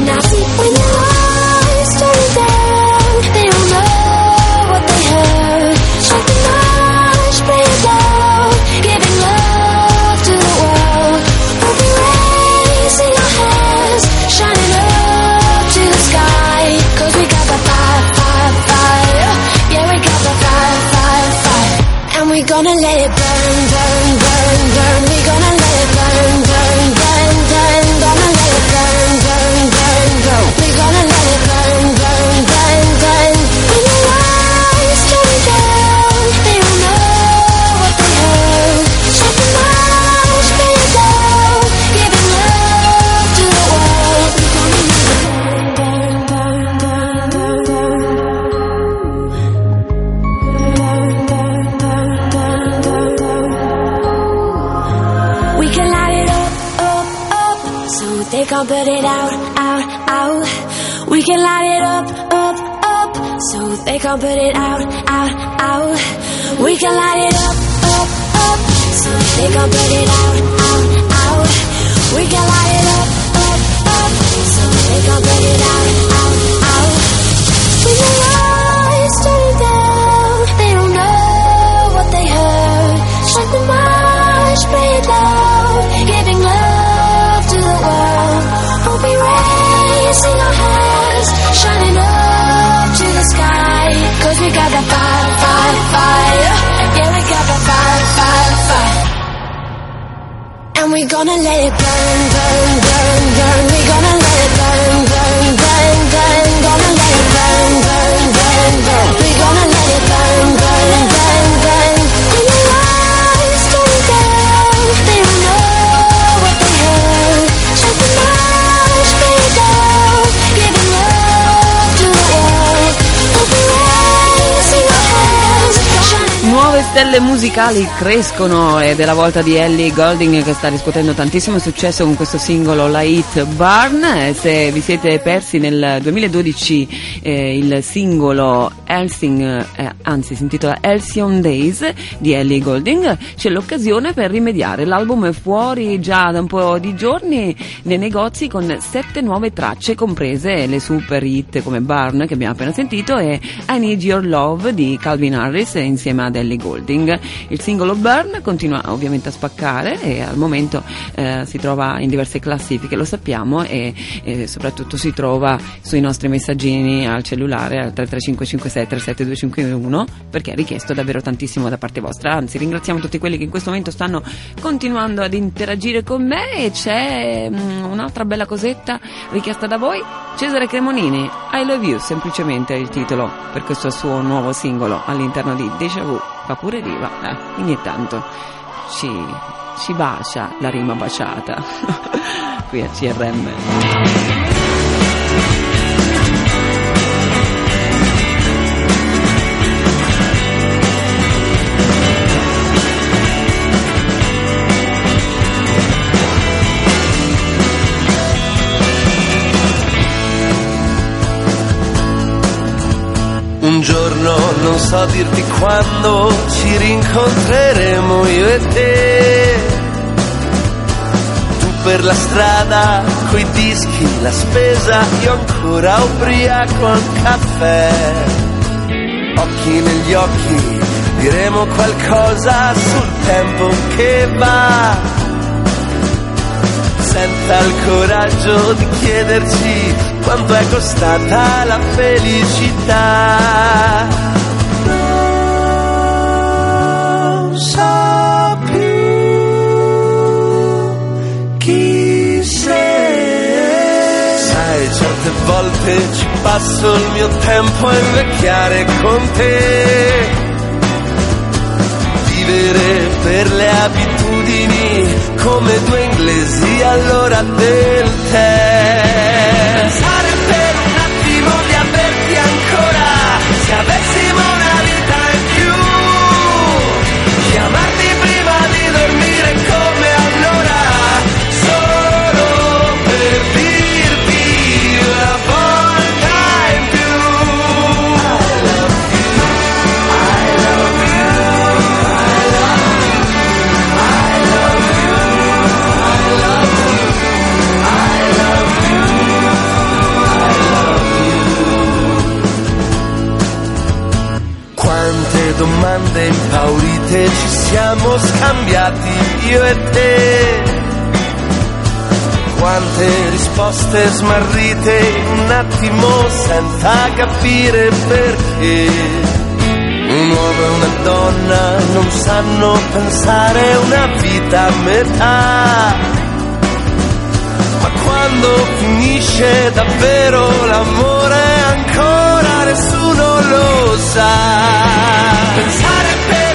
they can't put it out, out, out. We can light it up, up, up, so they can't put it out, out, out. We can light it up, up, up, so they can't put it out, out, out. When your we got the fire, fire, fire. Yeah, we got the fire, fire, fire. And we gonna let it burn, burn, burn, burn. We gonna let it burn, burn, burn, burn. Gonna let it burn, burn, burn, burn. Stelle musicali crescono ed è la volta di Ellie Golding che sta riscuotendo tantissimo successo con questo singolo La Hit Barn. Se vi siete persi nel 2012 eh, il singolo Helsing, eh, anzi si intitola Halcyon Days di Ellie Golding, c'è l'occasione per rimediare. L'album è fuori già da un po' di giorni nei negozi con sette nuove tracce comprese le super hit come Barn che abbiamo appena sentito e I Need Your Love di Calvin Harris insieme ad Ellie Golding. Il singolo Burn continua ovviamente a spaccare e al momento eh, si trova in diverse classifiche, lo sappiamo, e, e soprattutto si trova sui nostri messaggini al cellulare al 33556 37251 perché è richiesto davvero tantissimo da parte vostra. Anzi, ringraziamo tutti quelli che in questo momento stanno continuando ad interagire con me e c'è mm, un'altra bella cosetta richiesta da voi. Cesare Cremonini, I Love You, semplicemente è il titolo per questo suo nuovo singolo all'interno di Deja Vu. Fa pure riva, eh, ogni tanto ci, ci bacia la rima baciata qui a CRM. Giorno non so dirti quando ci rincontreremo io e te. Tu per la strada, coi dischi, la spesa, io ancora ubriaco al caffè. Occhi negli occhi, diremo qualcosa sul tempo che va. Senza il coraggio di chiederci quanto è costata la felicità. Non so più chi sei. Sai, certe volte ci passo il mio tempo a invecchiare con te vivere per le abitudini come due inglesi all'ora del tè. Siamo scambiati io e te. Quante risposte smarrite un attimo senza capire perché. Un uomo e una donna non sanno pensare una vita a metà. Ma quando finisce davvero l'amore ancora nessuno lo sa. Pensare per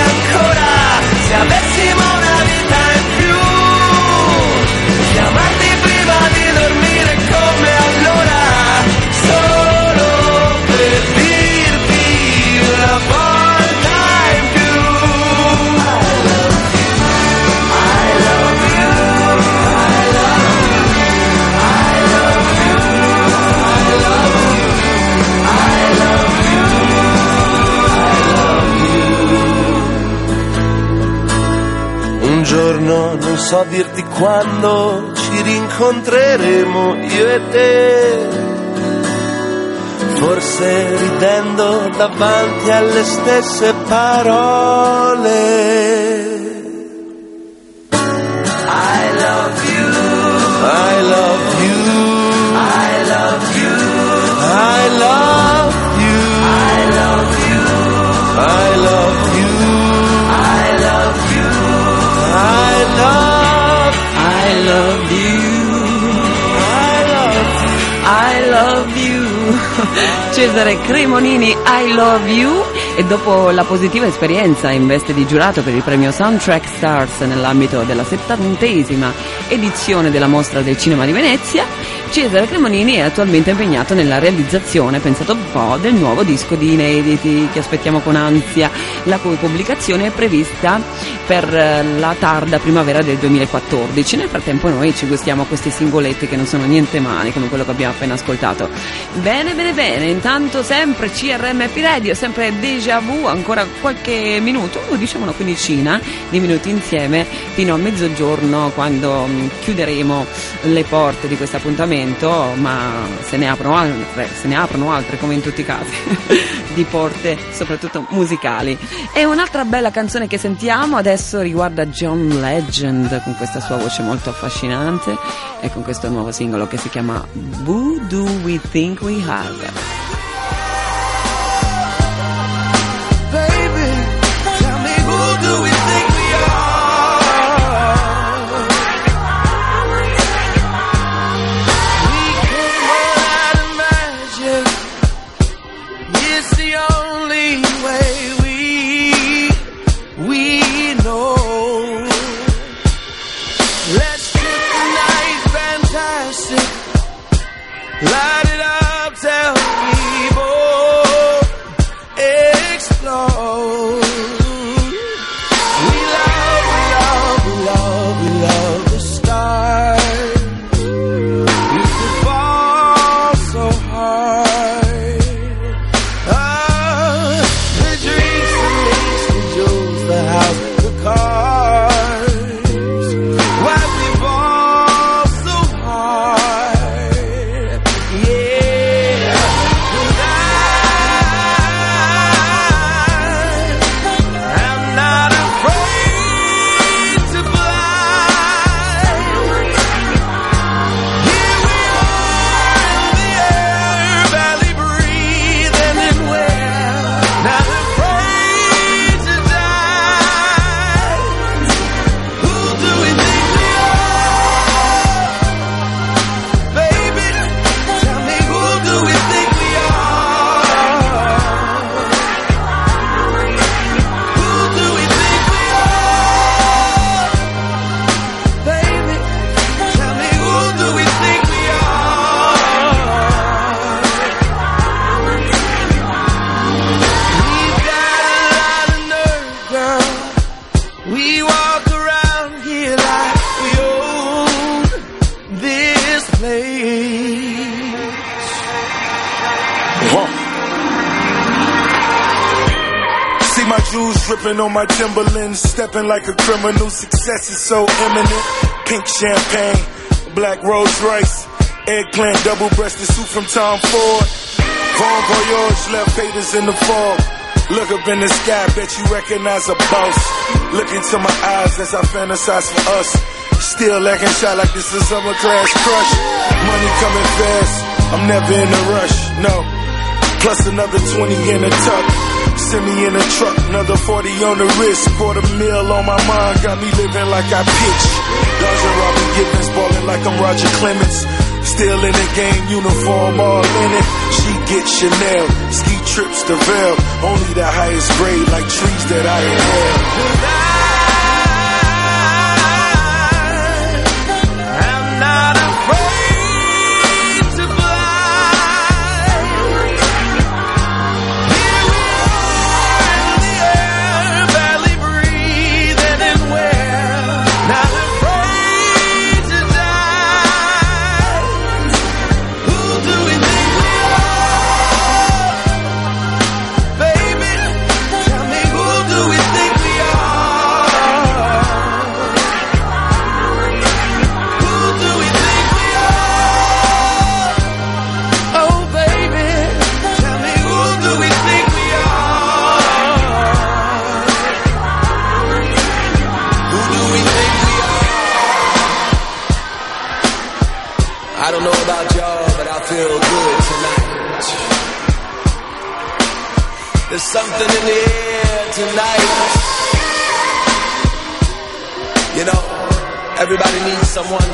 ancora, se avessimo una giorno non so dirti quando ci rincontreremo io e te. Forse ridendo davanti alle stesse parole. Cesare Cremonini, I love you. E dopo la positiva esperienza in veste di giurato per il premio Soundtrack Stars nell'ambito della settantesima edizione della mostra del cinema di Venezia, Cesare Cremonini è attualmente impegnato nella realizzazione, pensate un po', del nuovo disco di inediti che aspettiamo con ansia, la cui pubblicazione è prevista per eh, la tarda primavera del 2014. Nel frattempo noi ci gustiamo questi singoletti che non sono niente male, come quello che abbiamo appena ascoltato. Bene, bene, bene, intanto sempre CRMP Radio, sempre Deja Vu, ancora qualche minuto, diciamo una quindicina di minuti insieme fino a mezzogiorno quando mm, chiuderemo le porte di questo appuntamento, ma se ne aprono altre, se ne aprono altre come in tutti i casi, di porte soprattutto musicali. E un'altra bella canzone che sentiamo adesso riguarda John Legend con questa sua voce molto affascinante e con questo nuovo singolo che si chiama Who Do We Think We Have? Stepping like a criminal. Success is so imminent. Pink champagne, black Rolls Royce, eggplant, double breasted suit from Tom Ford. Von Voyage left haters in the fog. Look up in the sky, bet you recognize a boss. Look into my eyes as I fantasize for us. Still lacking shot like this is summer class crush. Money coming fast, I'm never in a rush, no. Plus another 20 in a tuck. Send me in a truck, another 40 on the wrist. Quarter mil on my mind, got me living like I pitch. Dodging Robin Givens, balling like I'm Roger Clemens. Still in the game, uniform all in it. She gets Chanel, ski trips to Vail. Only the highest grade, like trees that I inhale.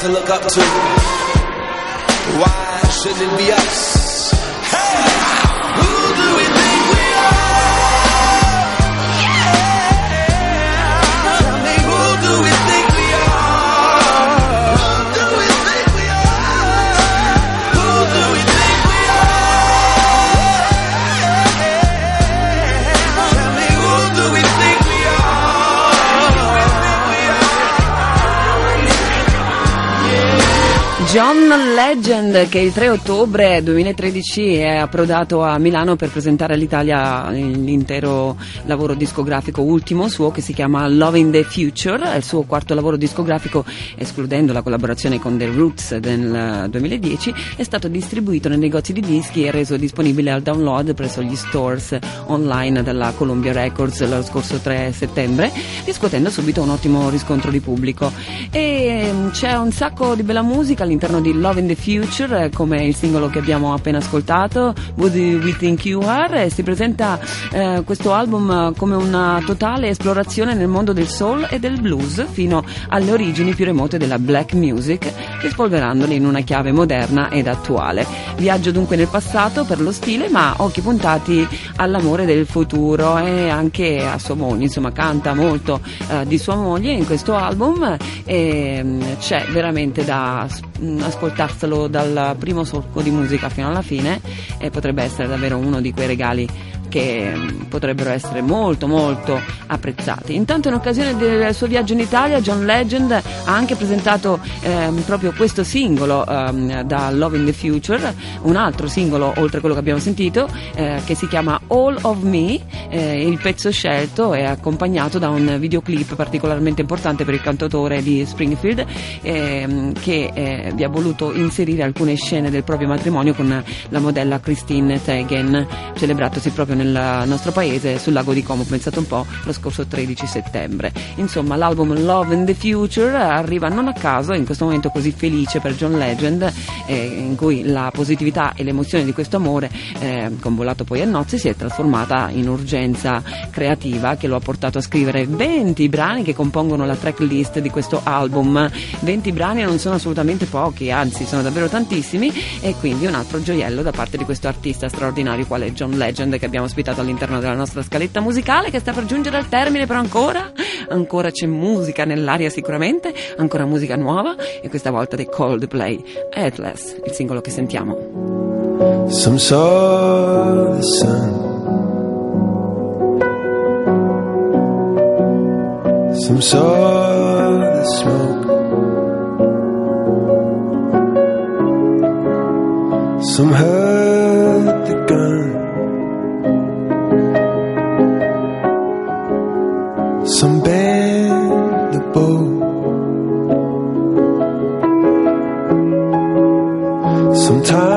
To look up to. Why shouldn't it be us? Legend che il 3 ottobre 2013 è approdato a Milano per presentare all'Italia l'intero lavoro discografico ultimo suo che si chiama Love in the Future, è il suo quarto lavoro discografico escludendo la collaborazione con The Roots del 2010, è stato distribuito nei negozi di dischi e reso disponibile al download presso gli stores online della Columbia Records lo scorso 3 settembre, riscuotendo subito un ottimo riscontro di pubblico. E mm, c'è un sacco di bella musica all'interno di Love the Future, eh, come il singolo che abbiamo appena ascoltato, Would We Think You Are, e si presenta eh, questo album eh, come una totale esplorazione nel mondo del soul e del blues fino alle origini più remote della black music, rispolverandole in una chiave moderna ed attuale. Viaggio dunque nel passato per lo stile, ma occhi puntati all'amore del futuro e anche a sua moglie, insomma canta molto eh, di sua moglie in questo album e mm, c'è veramente da mm, ascoltarselo dal primo solco di musica fino alla fine e potrebbe essere davvero uno di quei regali che mm, potrebbero essere molto molto apprezzati. Intanto in occasione del suo viaggio in Italia John Legend ha anche presentato ehm, proprio questo singolo ehm, da Love in the Future, un altro singolo oltre a quello che abbiamo sentito eh, che si chiama All of Me, eh, il pezzo scelto è accompagnato da un videoclip particolarmente importante per il cantautore di Springfield ehm, che eh, vi ha voluto inserire alcune scene del proprio matrimonio con la modella Christine Teigen, celebratosi proprio nel nostro paese sul lago di Como, pensate un po', lo scorso 13 settembre. Insomma, l'album Love in the Future arriva non a caso in questo momento così felice per John Legend, eh, in cui la positività e l'emozione di questo amore, eh, convolato poi a nozze, si è trasformata in urgenza creativa che lo ha portato a scrivere 20 brani che compongono la tracklist di questo album. 20 brani non sono assolutamente pochi, anzi sono davvero tantissimi e quindi un altro gioiello da parte di questo artista straordinario quale John Legend che abbiamo ospitato all'interno della nostra scaletta musicale che sta per giungere al termine però ancora, ancora c'è musica nell'aria sicuramente, ancora musica nuova e questa volta dei Coldplay, Atlas, il singolo che sentiamo. Some saw the sun. Some saw the smoke. Some heard time.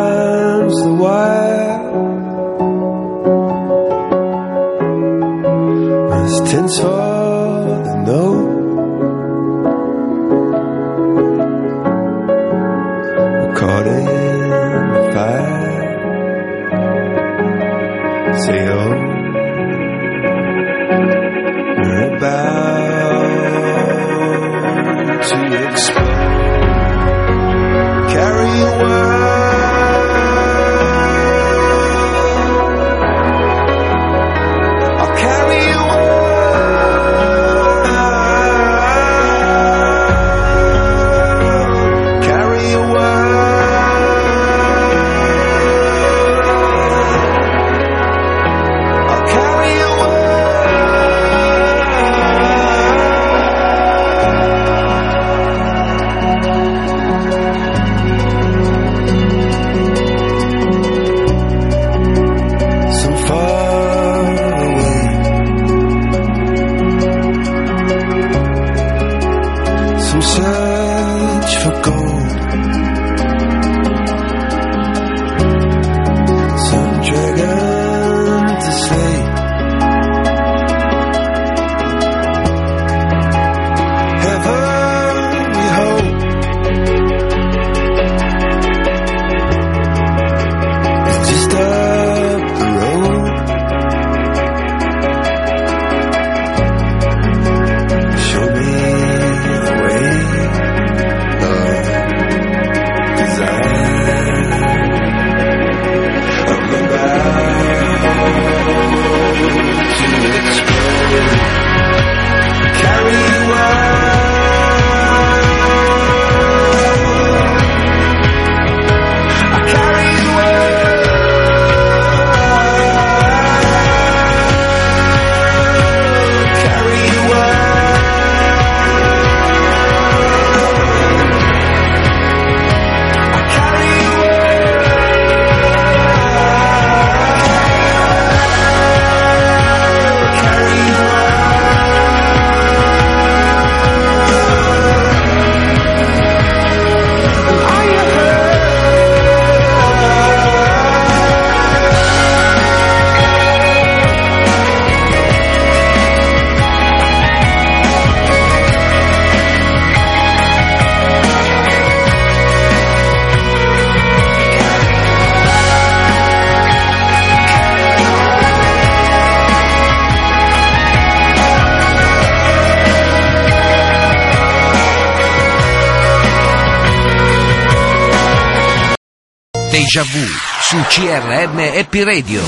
Déjà Vu su CRM Happy Radio.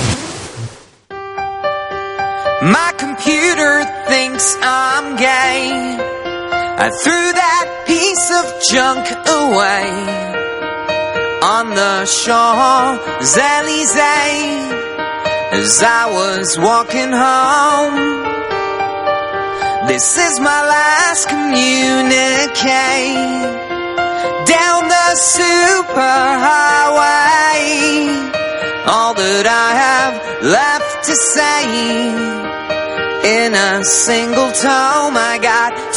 My computer thinks I'm gay. I threw that piece of junk away on the Champs Elysees as I was walking home. This is my last communicate superhighway. All that I have left to say in a single tome, I got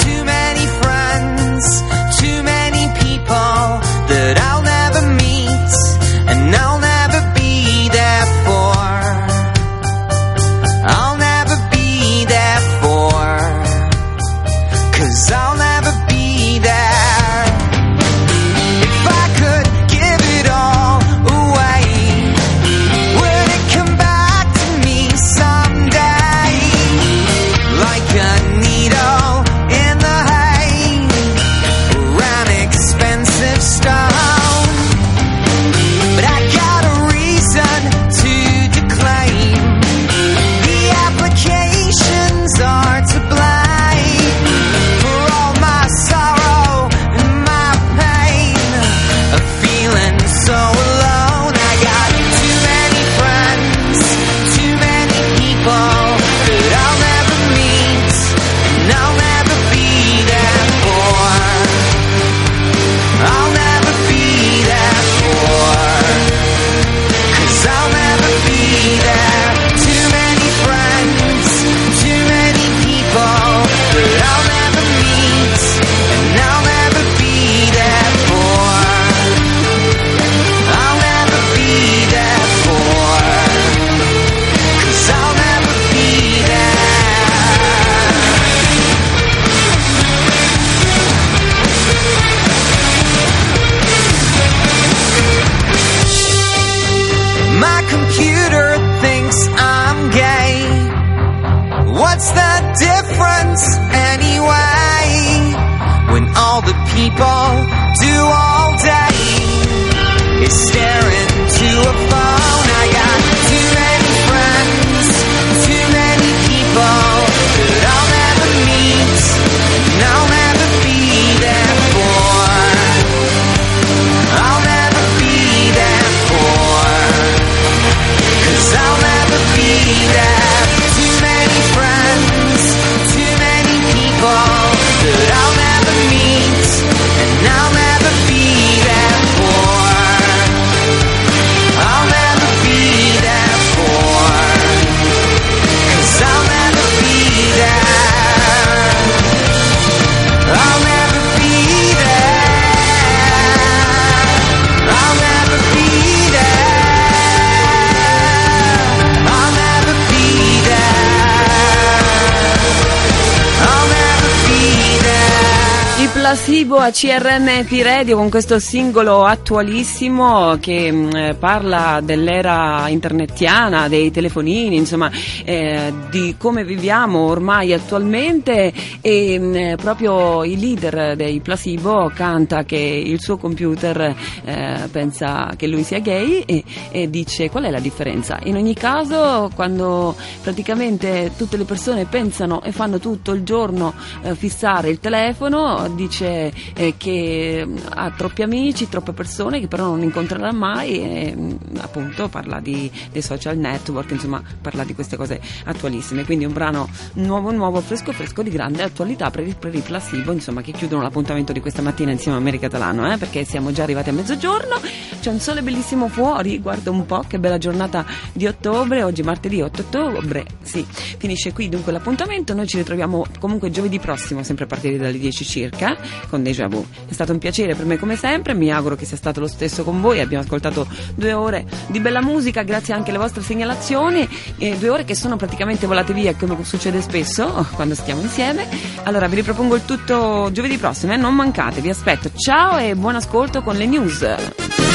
a CRM P-Radio con questo singolo attualissimo che mh, eh, parla dell'era internetiana, dei telefonini, insomma, eh, di come viviamo ormai attualmente e mh, eh, proprio il leader dei Placebo canta che il suo computer eh, pensa che lui sia gay e, e dice qual è la differenza. In ogni caso, quando praticamente tutte le persone pensano e fanno tutto il giorno eh, fissare il telefono, dice eh, che mh, ha troppi amici, troppe persone che però non incontrerà mai e mh, appunto parla di, dei social network, insomma parla di queste cose attualissime. Quindi un brano nuovo nuovo, fresco fresco di grande attualità il, per il Placebo, insomma che chiudono l'appuntamento di questa mattina insieme a America Catalano, eh, perché siamo già arrivati a mezzogiorno, c'è un sole bellissimo fuori, guarda un po' che bella giornata di ottobre, oggi martedì 8 ottobre, sì, finisce qui dunque l'appuntamento, noi ci ritroviamo comunque giovedì prossimo, sempre a partire dalle 10 circa, con Deja Vu. È stato un piacere per me come sempre, mi auguro che sia stato lo stesso con voi, abbiamo ascoltato due ore di bella musica, grazie anche alle vostre segnalazioni, eh, due ore che sono praticamente volate via come succede spesso quando stiamo insieme. Allora vi ripropongo il tutto giovedì prossimo, eh? non mancate, vi aspetto. Ciao e buon ascolto con le news.